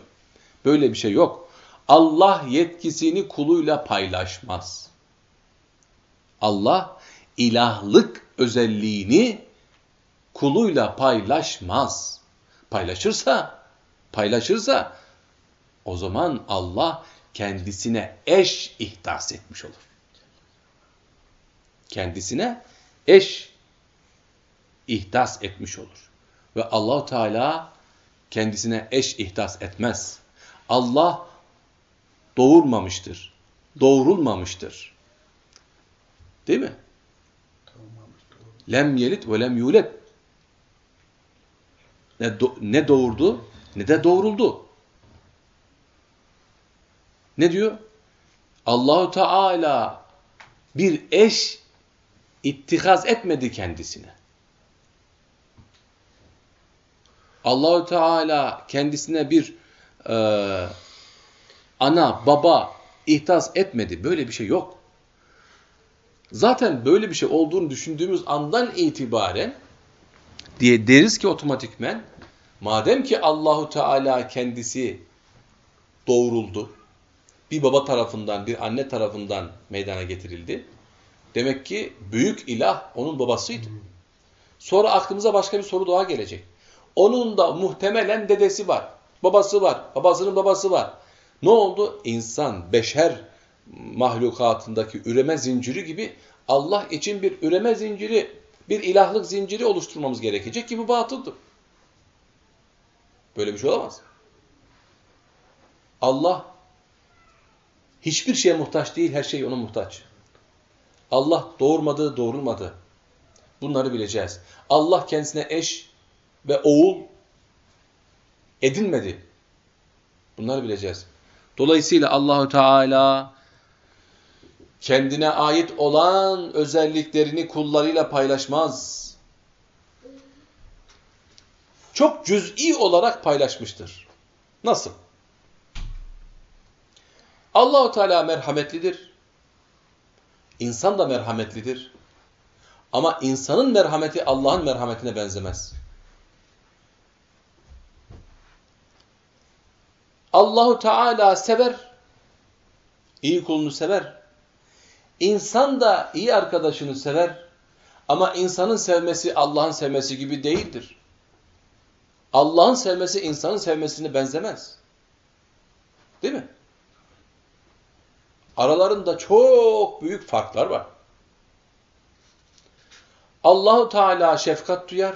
Böyle bir şey yok. Allah yetkisini kuluyla paylaşmaz. Allah ilahlık özelliğini kuluyla paylaşmaz. Paylaşırsa, paylaşırsa o zaman Allah kendisine eş ihdas etmiş olur. Kendisine eş ihdas etmiş olur. Ve Allah Teala kendisine eş ihdas etmez. Allah doğurmamıştır. Doğrulmamıştır. Değil mi? Lem yelit ve lem yulet. Ne, do ne doğurdu ne de doğruldu. Ne diyor? Allahu Teala bir eş ittihaz etmedi kendisine. Allahu Teala kendisine bir e, ana, baba ihtas etmedi. Böyle bir şey yok. Zaten böyle bir şey olduğunu düşündüğümüz andan itibaren diye deriz ki otomatikmen madem ki Allahu Teala kendisi doğruldu, bir baba tarafından, bir anne tarafından meydana getirildi. Demek ki büyük ilah onun babasıydı. Sonra aklımıza başka bir soru daha gelecek. Onun da muhtemelen dedesi var, babası var, babasının babası var. Ne oldu? İnsan, beşer mahlukatındaki üreme zinciri gibi Allah için bir üreme zinciri, bir ilahlık zinciri oluşturmamız gerekecek ki bu batıldır. Böyle bir şey olamaz. Allah hiçbir şeye muhtaç değil, her şey ona muhtaç. Allah doğurmadı, doğurulmadı. Bunları bileceğiz. Allah kendisine eş ve oğul edinmedi. Bunları bileceğiz. Dolayısıyla Allahu Teala kendine ait olan özelliklerini kullarıyla paylaşmaz. Çok cüz'i olarak paylaşmıştır. Nasıl? Allahu Teala merhametlidir. İnsan da merhametlidir. Ama insanın merhameti Allah'ın merhametine benzemez. Allahu Teala sever. iyi kulunu sever. İnsan da iyi arkadaşını sever. Ama insanın sevmesi Allah'ın sevmesi gibi değildir. Allah'ın sevmesi insanın sevmesine benzemez. Değil mi? Aralarında çok büyük farklar var. Allahu Teala şefkat duyar.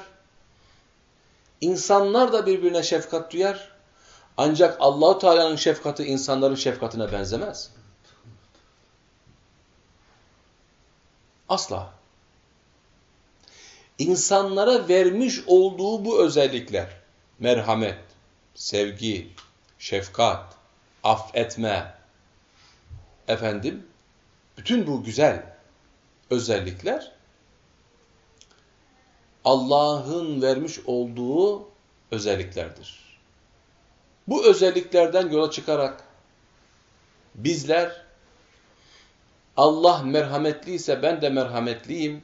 İnsanlar da birbirine şefkat duyar. Ancak Allahu Teala'nın şefkati insanların şefkatine benzemez. Asla. İnsanlara vermiş olduğu bu özellikler, merhamet, sevgi, şefkat, affetme, efendim, bütün bu güzel özellikler Allah'ın vermiş olduğu özelliklerdir. Bu özelliklerden yola çıkarak bizler Allah merhametliyse ben de merhametliyim.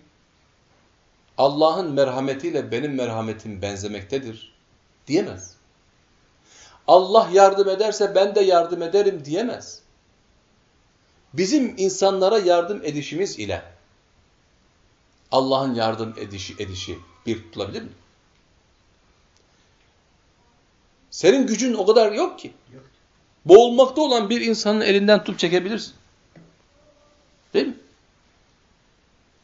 Allah'ın merhametiyle benim merhametim benzemektedir diyemez. Allah yardım ederse ben de yardım ederim diyemez. Bizim insanlara yardım edişimiz ile Allah'ın yardım edişi, edişi bir tutulabilir mi? Senin gücün o kadar yok ki. Yok. Boğulmakta olan bir insanın elinden tut çekebilirsin. Değil mi?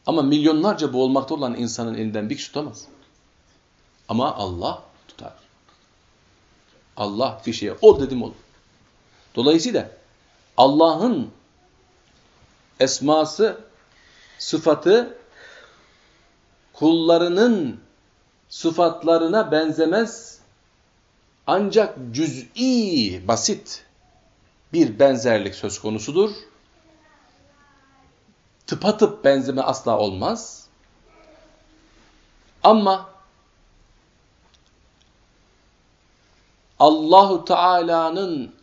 Ama milyonlarca boğulmakta olan insanın elinden bir kişi tutamaz. Ama Allah tutar. Allah bir şeye ol dedim olur. Dolayısıyla Allah'ın esması, sıfatı kullarının sıfatlarına benzemez. Ancak cüz'i, basit bir benzerlik söz konusudur. Tıpatıp benzeme asla olmaz. Ama Allahu Teala'nın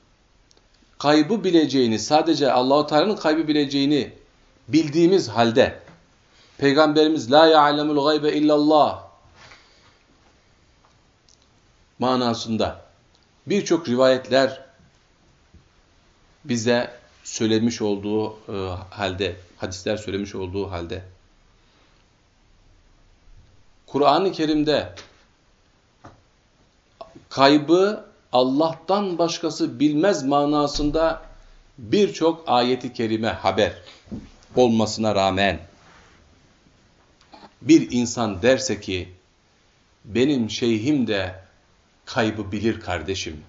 kaybı bileceğini, sadece Allahu Teala'nın kaybı bileceğini bildiğimiz halde Peygamberimiz la ya'lemul gaybe illallah manasında birçok rivayetler bize söylemiş olduğu e, halde, hadisler söylemiş olduğu halde Kur'an-ı Kerim'de kaybı Allah'tan başkası bilmez manasında birçok ayeti kerime haber olmasına rağmen bir insan derse ki benim şeyhim de kaybı bilir kardeşim.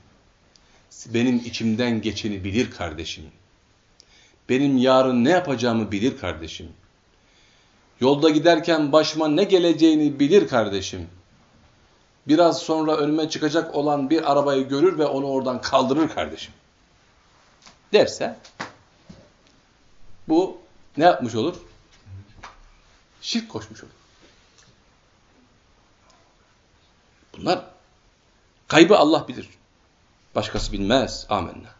Benim içimden geçeni bilir kardeşim. Benim yarın ne yapacağımı bilir kardeşim. Yolda giderken başıma ne geleceğini bilir kardeşim. Biraz sonra önüme çıkacak olan bir arabayı görür ve onu oradan kaldırır kardeşim. Derse bu ne yapmış olur? Şirk koşmuş olur. Bunlar kaybı Allah bilir. Başkası bilmez. Amenna.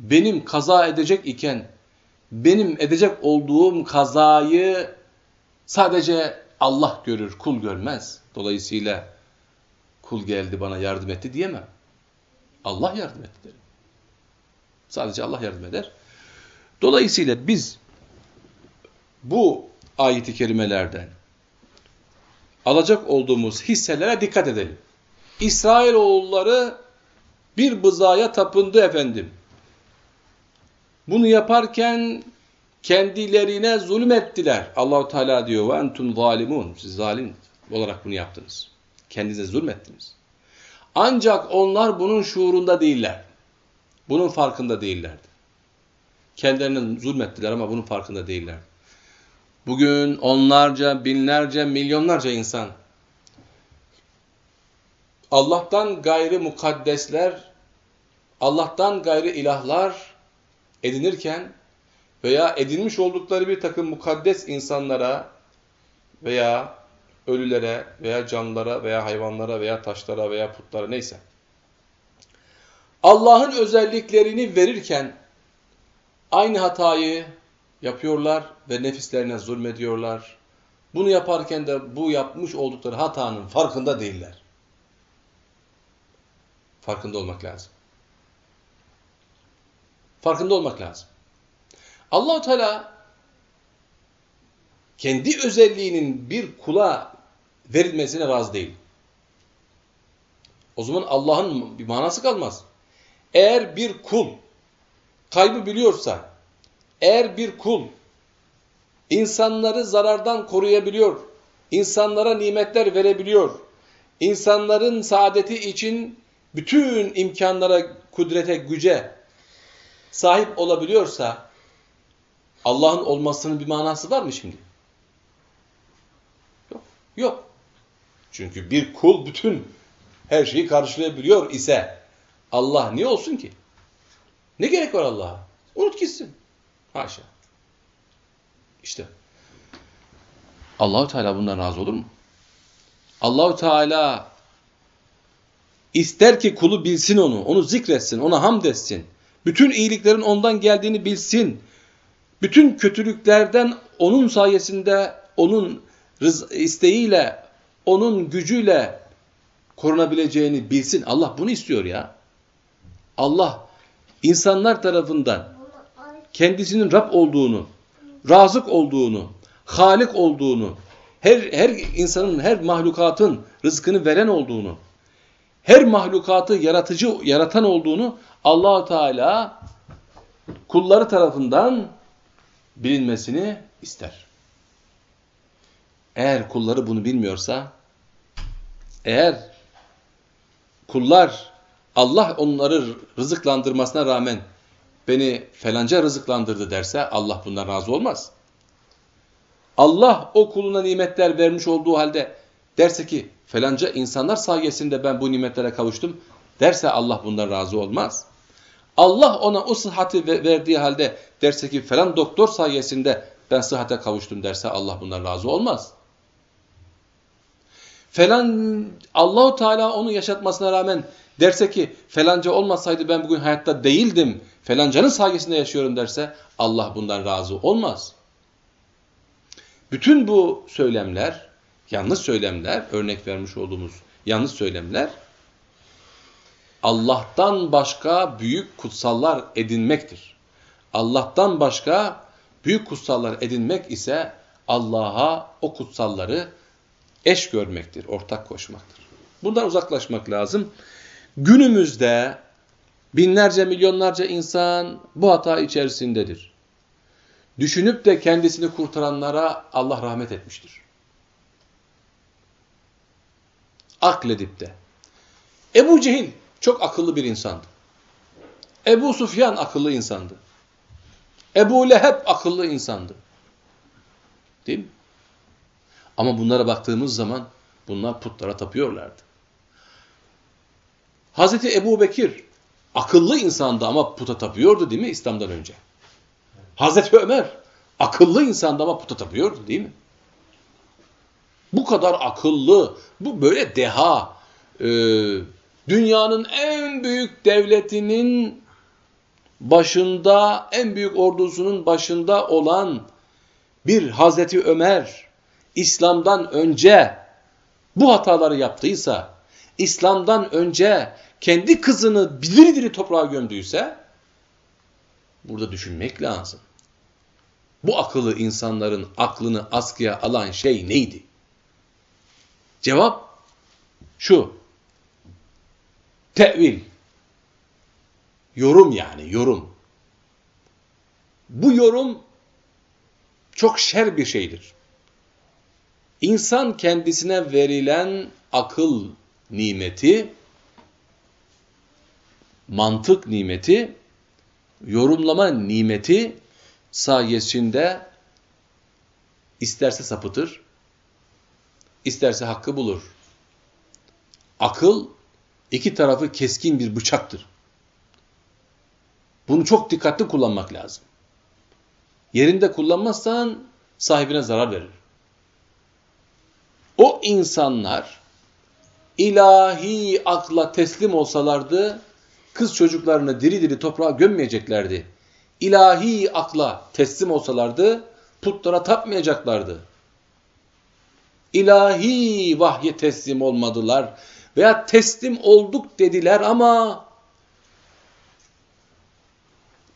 Benim kaza edecek iken benim edecek olduğum kazayı sadece Allah görür, kul görmez. Dolayısıyla kul geldi bana yardım etti diyemem. Allah yardım etti derim. Sadece Allah yardım eder. Dolayısıyla biz bu ayeti kerimelerden alacak olduğumuz hisselere dikkat edelim. İsrailoğulları bir bızaya tapındı efendim. Bunu yaparken kendilerine zulüm ettiler. Allahu Teala diyor ve entum zalimun. Siz zalim olarak bunu yaptınız. Kendinize zulmettiniz. Ancak onlar bunun şuurunda değiller. Bunun farkında değillerdi. Kendilerine zulmettiler ama bunun farkında değiller. Bugün onlarca, binlerce, milyonlarca insan Allah'tan gayrı mukaddesler, Allah'tan gayrı ilahlar edinirken veya edinmiş oldukları bir takım mukaddes insanlara veya ölülere veya canlılara veya hayvanlara veya taşlara veya putlara neyse Allah'ın özelliklerini verirken aynı hatayı yapıyorlar ve nefislerine zulmediyorlar. Bunu yaparken de bu yapmış oldukları hatanın farkında değiller. Farkında olmak lazım. Farkında olmak lazım. Allahu Teala kendi özelliğinin bir kula verilmesine razı değil. O zaman Allah'ın bir manası kalmaz. Eğer bir kul kaybı biliyorsa, eğer bir kul insanları zarardan koruyabiliyor, insanlara nimetler verebiliyor, insanların saadeti için bütün imkanlara, kudrete, güce sahip olabiliyorsa Allah'ın olmasının bir manası var mı şimdi? Yok. Yok. Çünkü bir kul bütün her şeyi karşılayabiliyor ise Allah niye olsun ki? Ne gerek var Allah'a? Unut gitsin. Haşa. İşte Allahu Teala bundan razı olur mu? Allahu Teala ister ki kulu bilsin onu, onu zikretsin, ona hamd etsin. Bütün iyiliklerin ondan geldiğini bilsin. Bütün kötülüklerden onun sayesinde, onun isteğiyle, onun gücüyle korunabileceğini bilsin. Allah bunu istiyor ya. Allah insanlar tarafından kendisinin Rab olduğunu, razık olduğunu, halik olduğunu, her, her insanın, her mahlukatın rızkını veren olduğunu, her mahlukatı yaratıcı, yaratan olduğunu allah Teala kulları tarafından bilinmesini ister. Eğer kulları bunu bilmiyorsa, eğer kullar Allah onları rızıklandırmasına rağmen beni felanca rızıklandırdı derse Allah bundan razı olmaz. Allah o kuluna nimetler vermiş olduğu halde derse ki felanca insanlar sayesinde ben bu nimetlere kavuştum derse Allah bundan razı olmaz. Allah ona o sıhhati verdiği halde derse ki falan doktor sayesinde ben sıhhate kavuştum derse Allah bundan razı olmaz. Falan Allahu Teala onu yaşatmasına rağmen derse ki felanca olmasaydı ben bugün hayatta değildim. Felancanın sayesinde yaşıyorum derse Allah bundan razı olmaz. Bütün bu söylemler, yanlış söylemler, örnek vermiş olduğumuz yanlış söylemler Allah'tan başka büyük kutsallar edinmektir. Allah'tan başka büyük kutsallar edinmek ise Allah'a o kutsalları eş görmektir, ortak koşmaktır. Bundan uzaklaşmak lazım. Günümüzde binlerce, milyonlarca insan bu hata içerisindedir. Düşünüp de kendisini kurtaranlara Allah rahmet etmiştir. Akledip de. Ebu Cehil çok akıllı bir insandı. Ebu Sufyan akıllı insandı. Ebu Leheb akıllı insandı. Değil mi? Ama bunlara baktığımız zaman bunlar putlara tapıyorlardı. Hazreti Ebu Bekir akıllı insandı ama puta tapıyordu değil mi İslam'dan önce? Hazreti Ömer akıllı insandı ama puta tapıyordu değil mi? Bu kadar akıllı, bu böyle deha, e, dünyanın en büyük devletinin başında, en büyük ordusunun başında olan bir Hazreti Ömer, İslam'dan önce bu hataları yaptıysa, İslam'dan önce kendi kızını diri diri toprağa gömdüyse, burada düşünmek lazım. Bu akıllı insanların aklını askıya alan şey neydi? Cevap şu. Tevil. Yorum yani, yorum. Bu yorum çok şer bir şeydir. İnsan kendisine verilen akıl nimeti, mantık nimeti, yorumlama nimeti sayesinde isterse sapıtır, isterse hakkı bulur. Akıl iki tarafı keskin bir bıçaktır. Bunu çok dikkatli kullanmak lazım. Yerinde kullanmazsan sahibine zarar verir. O insanlar ilahi akla teslim olsalardı kız çocuklarını diri diri toprağa gömmeyeceklerdi. İlahi akla teslim olsalardı putlara tapmayacaklardı. İlahi vahye teslim olmadılar veya teslim olduk dediler ama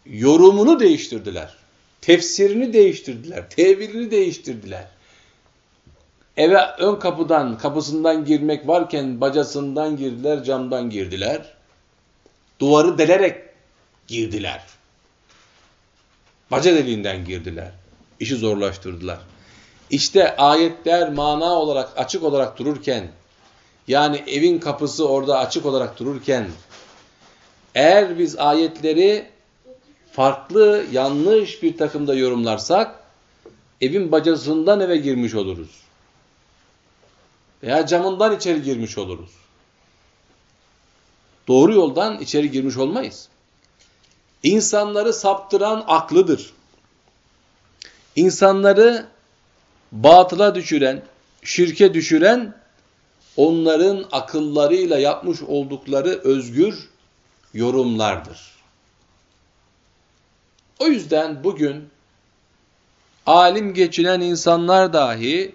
yorumunu değiştirdiler. Tefsirini değiştirdiler. Tevilini değiştirdiler. Eve ön kapıdan, kapısından girmek varken bacasından girdiler, camdan girdiler. Duvarı delerek girdiler. Baca deliğinden girdiler. İşi zorlaştırdılar. İşte ayetler mana olarak açık olarak dururken yani evin kapısı orada açık olarak dururken eğer biz ayetleri farklı, yanlış bir takımda yorumlarsak evin bacasından eve girmiş oluruz. Veya camından içeri girmiş oluruz. Doğru yoldan içeri girmiş olmayız. İnsanları saptıran aklıdır. İnsanları batıla düşüren, şirke düşüren onların akıllarıyla yapmış oldukları özgür yorumlardır. O yüzden bugün alim geçinen insanlar dahi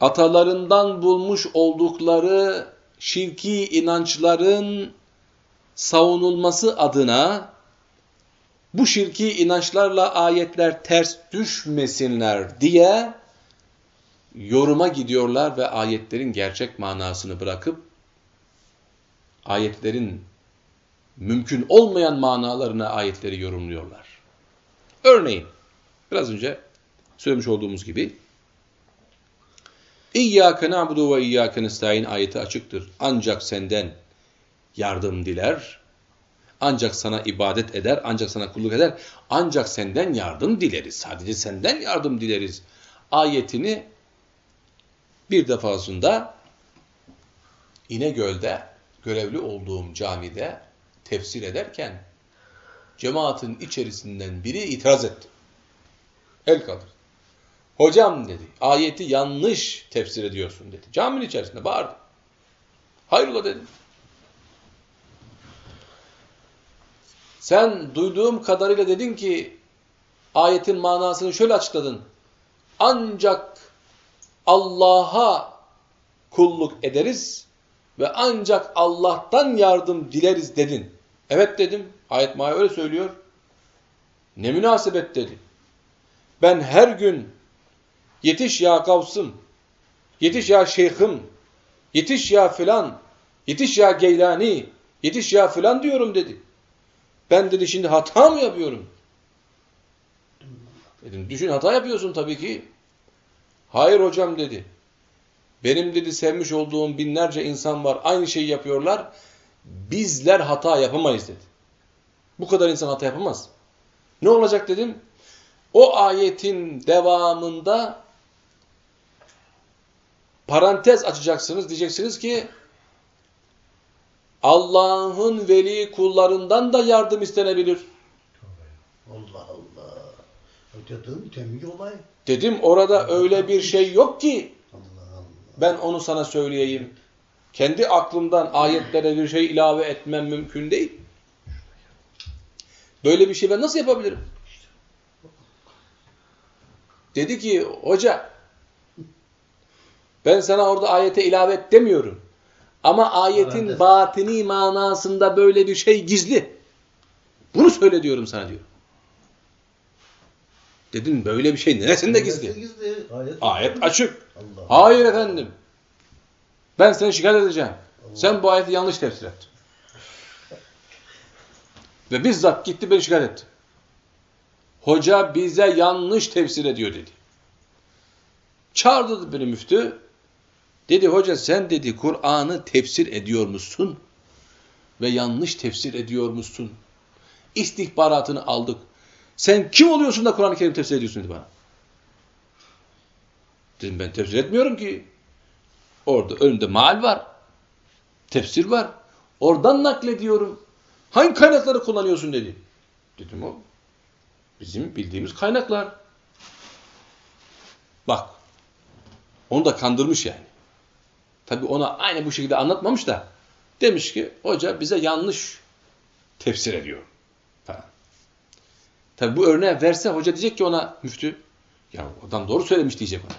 atalarından bulmuş oldukları şirki inançların savunulması adına bu şirki inançlarla ayetler ters düşmesinler diye yoruma gidiyorlar ve ayetlerin gerçek manasını bırakıp ayetlerin mümkün olmayan manalarına ayetleri yorumluyorlar. Örneğin biraz önce söylemiş olduğumuz gibi İyyâke na'budu ve iyyâke nestaîn ayeti açıktır. Ancak senden yardım diler, ancak sana ibadet eder, ancak sana kulluk eder, ancak senden yardım dileriz. Sadece senden yardım dileriz. Ayetini bir defasında İnegöl'de görevli olduğum camide tefsir ederken cemaatin içerisinden biri itiraz etti. El kaldır. Hocam dedi, ayeti yanlış tefsir ediyorsun dedi. Caminin içerisinde bağırdı. Hayrola dedim. Sen duyduğum kadarıyla dedin ki ayetin manasını şöyle açıkladın. Ancak Allah'a kulluk ederiz ve ancak Allah'tan yardım dileriz dedin. Evet dedim. Ayet maya öyle söylüyor. Ne münasebet dedi. Ben her gün yetiş ya kavsım, yetiş ya şeyhim, yetiş ya filan, yetiş ya geylani, yetiş ya filan diyorum dedi. Ben dedi şimdi hata mı yapıyorum? Dedim düşün hata yapıyorsun tabii ki. Hayır hocam dedi. Benim dedi sevmiş olduğum binlerce insan var. Aynı şeyi yapıyorlar. Bizler hata yapamayız dedi. Bu kadar insan hata yapamaz. Ne olacak dedim. O ayetin devamında parantez açacaksınız. Diyeceksiniz ki Allah'ın veli kullarından da yardım istenebilir. Allah Allah. Ötedığım temiz olay. Dedim orada öyle bir şey yok ki Allah Allah. ben onu sana söyleyeyim. Kendi aklımdan ayetlere bir şey ilave etmem mümkün değil. Böyle bir şey ben nasıl yapabilirim? Dedi ki hoca ben sana orada ayete ilave et demiyorum. Ama ayetin batini manasında böyle bir şey gizli. Bunu söyle diyorum sana diyor. Dedim böyle bir şey neresinde gizli? Gizli? Ayet, Ayet açık. Allah. Hayır efendim. Ben seni şikayet edeceğim. Sen bu ayeti yanlış tefsir ettin. Ve bizzat gitti beni şikayet etti. Hoca bize yanlış tefsir ediyor dedi. Çağırdı beni müftü. Dedi hoca sen dedi Kur'an'ı tefsir ediyor musun? Ve yanlış tefsir ediyor musun? İstihbaratını aldık. Sen kim oluyorsun da Kur'an-ı Kerim tefsir ediyorsun dedi bana. Dedim ben tefsir etmiyorum ki. Orada önümde mal var. Tefsir var. Oradan naklediyorum. Hangi kaynakları kullanıyorsun dedi. Dedim o bizim bildiğimiz kaynaklar. Bak. Onu da kandırmış yani. Tabi ona aynı bu şekilde anlatmamış da demiş ki hoca bize yanlış tefsir ediyor. Falan. Tabi bu örneği verse hoca diyecek ki ona müftü ya adam doğru söylemiş diyecek ona.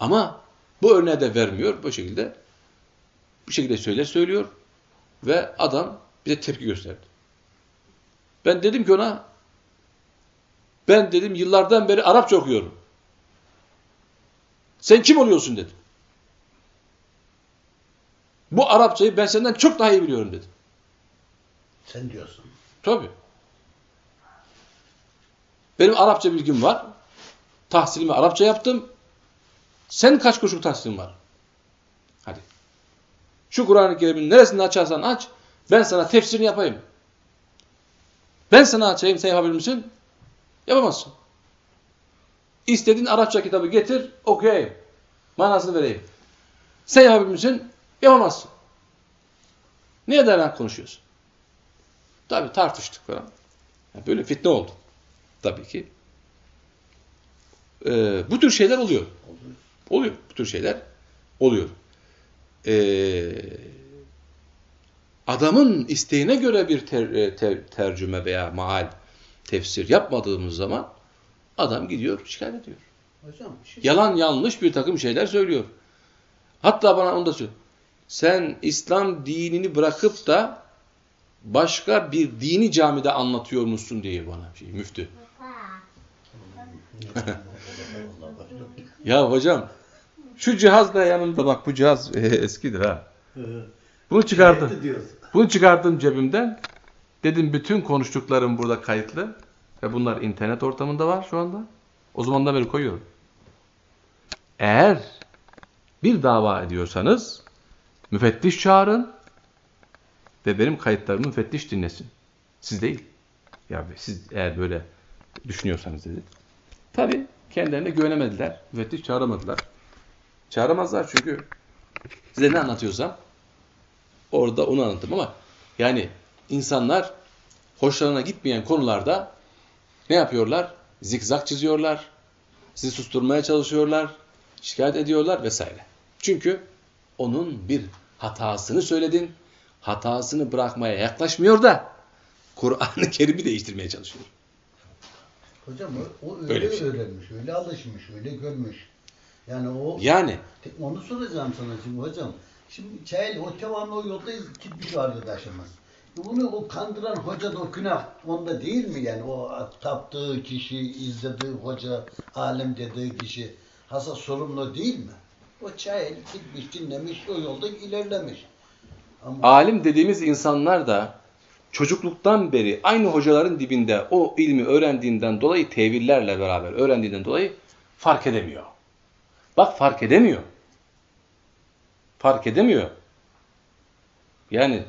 Ama bu örneği de vermiyor. Bu şekilde bu şekilde söyler söylüyor ve adam bize tepki gösterdi. Ben dedim ki ona ben dedim yıllardan beri Arapça okuyorum. Sen kim oluyorsun dedim. Bu Arapçayı ben senden çok daha iyi biliyorum dedim. Sen diyorsun. Tabii. Benim Arapça bilgim var. Tahsilimi Arapça yaptım. Sen kaç kuruşluk tahsilin var? Hadi. Şu Kur'an-ı Kerim'in neresini açarsan aç, ben sana tefsirini yapayım. Ben sana açayım, sen yapabilir misin? Yapamazsın. İstediğin Arapça kitabı getir, okuyayım. Manasını vereyim. Sen yapabilir misin? Yapamazsın. Niye dayanarak konuşuyorsun? Tabii tartıştık falan. Yani böyle fitne oldu. Tabii ki. Ee, bu tür şeyler oluyor. Oluyor. Bu tür şeyler oluyor. Ee, adamın isteğine göre bir ter, e, ter, tercüme veya maal tefsir yapmadığımız zaman adam gidiyor şikayet ediyor. Hocam şey Yalan yanlış bir takım şeyler söylüyor. Hatta bana onu da söylüyor. Sen İslam dinini bırakıp da başka bir dini camide anlatıyor musun diye bana şey, müftü. Ya hocam şu cihaz da yanımda bak bu cihaz e, eskidir ha. Bunu çıkardım. Bunu çıkardım cebimden. Dedim bütün konuştuklarım burada kayıtlı. Ve bunlar internet ortamında var şu anda. O zamandan beri koyuyorum. Eğer bir dava ediyorsanız müfettiş çağırın ve benim kayıtlarımı müfettiş dinlesin. Siz değil. Ya siz eğer böyle düşünüyorsanız dedi. Tabi kendilerine güvenemediler. Müfettiş çağıramadılar. Çağıramazlar çünkü size ne anlatıyorsam orada onu anlatırım ama yani insanlar hoşlarına gitmeyen konularda ne yapıyorlar? Zikzak çiziyorlar. Sizi susturmaya çalışıyorlar. Şikayet ediyorlar vesaire. Çünkü onun bir hatasını söyledin. Hatasını bırakmaya yaklaşmıyor da Kur'an-ı Kerim'i değiştirmeye çalışıyor. Hocam o, öyle şey. öğrenmiş, öyle alışmış, öyle görmüş. Yani o Yani Onu soracağım sana şimdi hocam. Şimdi Çayel o devamlı o yolda gitmiş arkadaşımız. Bunu o kandıran hoca da o günah onda değil mi yani? O taptığı kişi, izlediği hoca, alim dediği kişi hasa sorumlu değil mi? O Çayel gitmiş, dinlemiş, o yolda ilerlemiş. Ama alim dediğimiz insanlar da çocukluktan beri aynı hocaların dibinde o ilmi öğrendiğinden dolayı tevillerle beraber öğrendiğinden dolayı fark edemiyor. Bak fark edemiyor. Fark edemiyor. Yani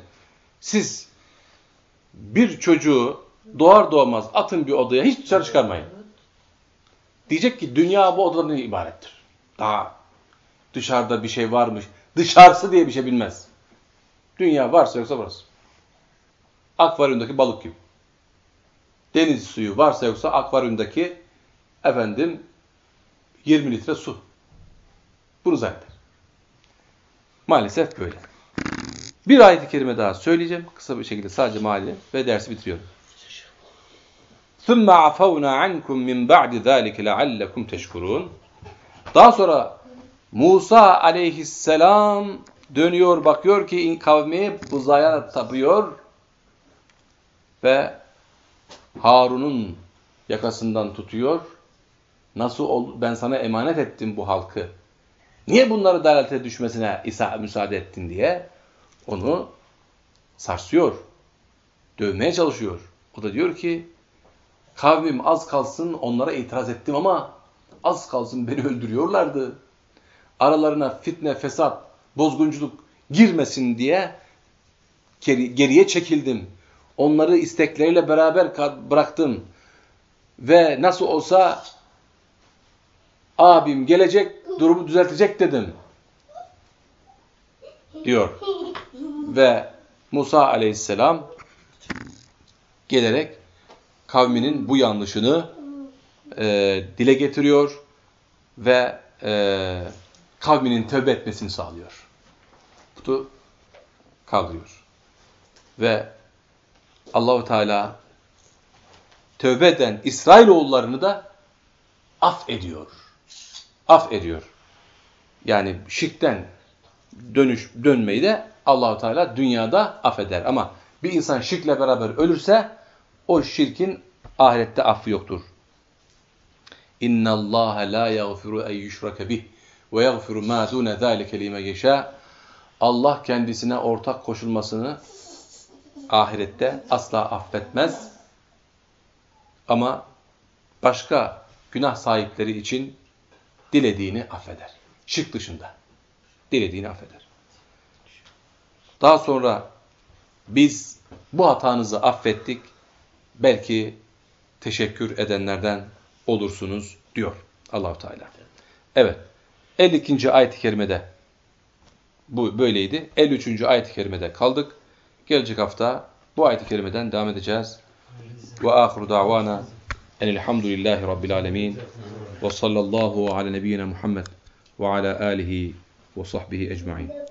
siz bir çocuğu doğar doğmaz atın bir odaya hiç dışarı çıkarmayın. Diyecek ki dünya bu odadan ibarettir. Daha dışarıda bir şey varmış. Dışarısı diye bir şey bilmez. Dünya varsa yoksa burası. Akvaryumdaki balık gibi. Deniz suyu varsa yoksa akvaryumdaki efendim 20 litre su. Bunu zanneder. Maalesef böyle. Bir ayet-i kerime daha söyleyeceğim. Kısa bir şekilde sadece mahalle ve dersi bitiriyorum. ثُمَّ عَفَوْنَا عَنْكُمْ مِنْ بَعْدِ ذَٰلِكَ لَعَلَّكُمْ تَشْكُرُونَ Daha sonra Musa aleyhisselam dönüyor bakıyor ki kavmi buzaya tapıyor ve Harun'un yakasından tutuyor. Nasıl ol, ben sana emanet ettim bu halkı. Niye bunları dalalete düşmesine İsa müsaade ettin diye onu sarsıyor. Dövmeye çalışıyor. O da diyor ki kavmim az kalsın onlara itiraz ettim ama az kalsın beni öldürüyorlardı. Aralarına fitne, fesat, bozgunculuk girmesin diye geri, geriye çekildim. Onları istekleriyle beraber bıraktım. Ve nasıl olsa abim gelecek, durumu düzeltecek dedim. Diyor. Ve Musa aleyhisselam gelerek kavminin bu yanlışını e, dile getiriyor ve e, kavminin tövbe etmesini sağlıyor. Putu kaldırıyor. Ve Allahu Teala tövbe eden İsrailoğullarını da af ediyor. Af ediyor. Yani şirkten dönüş dönmeyi de Allahu Teala dünyada affeder ama bir insan şirkle beraber ölürse o şirkin ahirette affı yoktur. İnna Allah la yaghfiru en yushraka bih ve yaghfiru ma dun zalika limen yasha. Allah kendisine ortak koşulmasını ahirette asla affetmez. Ama başka günah sahipleri için dilediğini affeder. Şirk dışında. Dilediğini affeder. Daha sonra biz bu hatanızı affettik. Belki teşekkür edenlerden olursunuz diyor Allahu Teala. Evet. 52. ayet-i kerimede bu böyleydi. 53. ayet-i kerimede kaldık. Gelecek hafta bu ayet-i kerimeden devam edeceğiz. Ve ahiru davana enelhamdülillahi rabbil alemin ve sallallahu ala nebiyyina Muhammed ve ala alihi ve sahbihi ecma'in.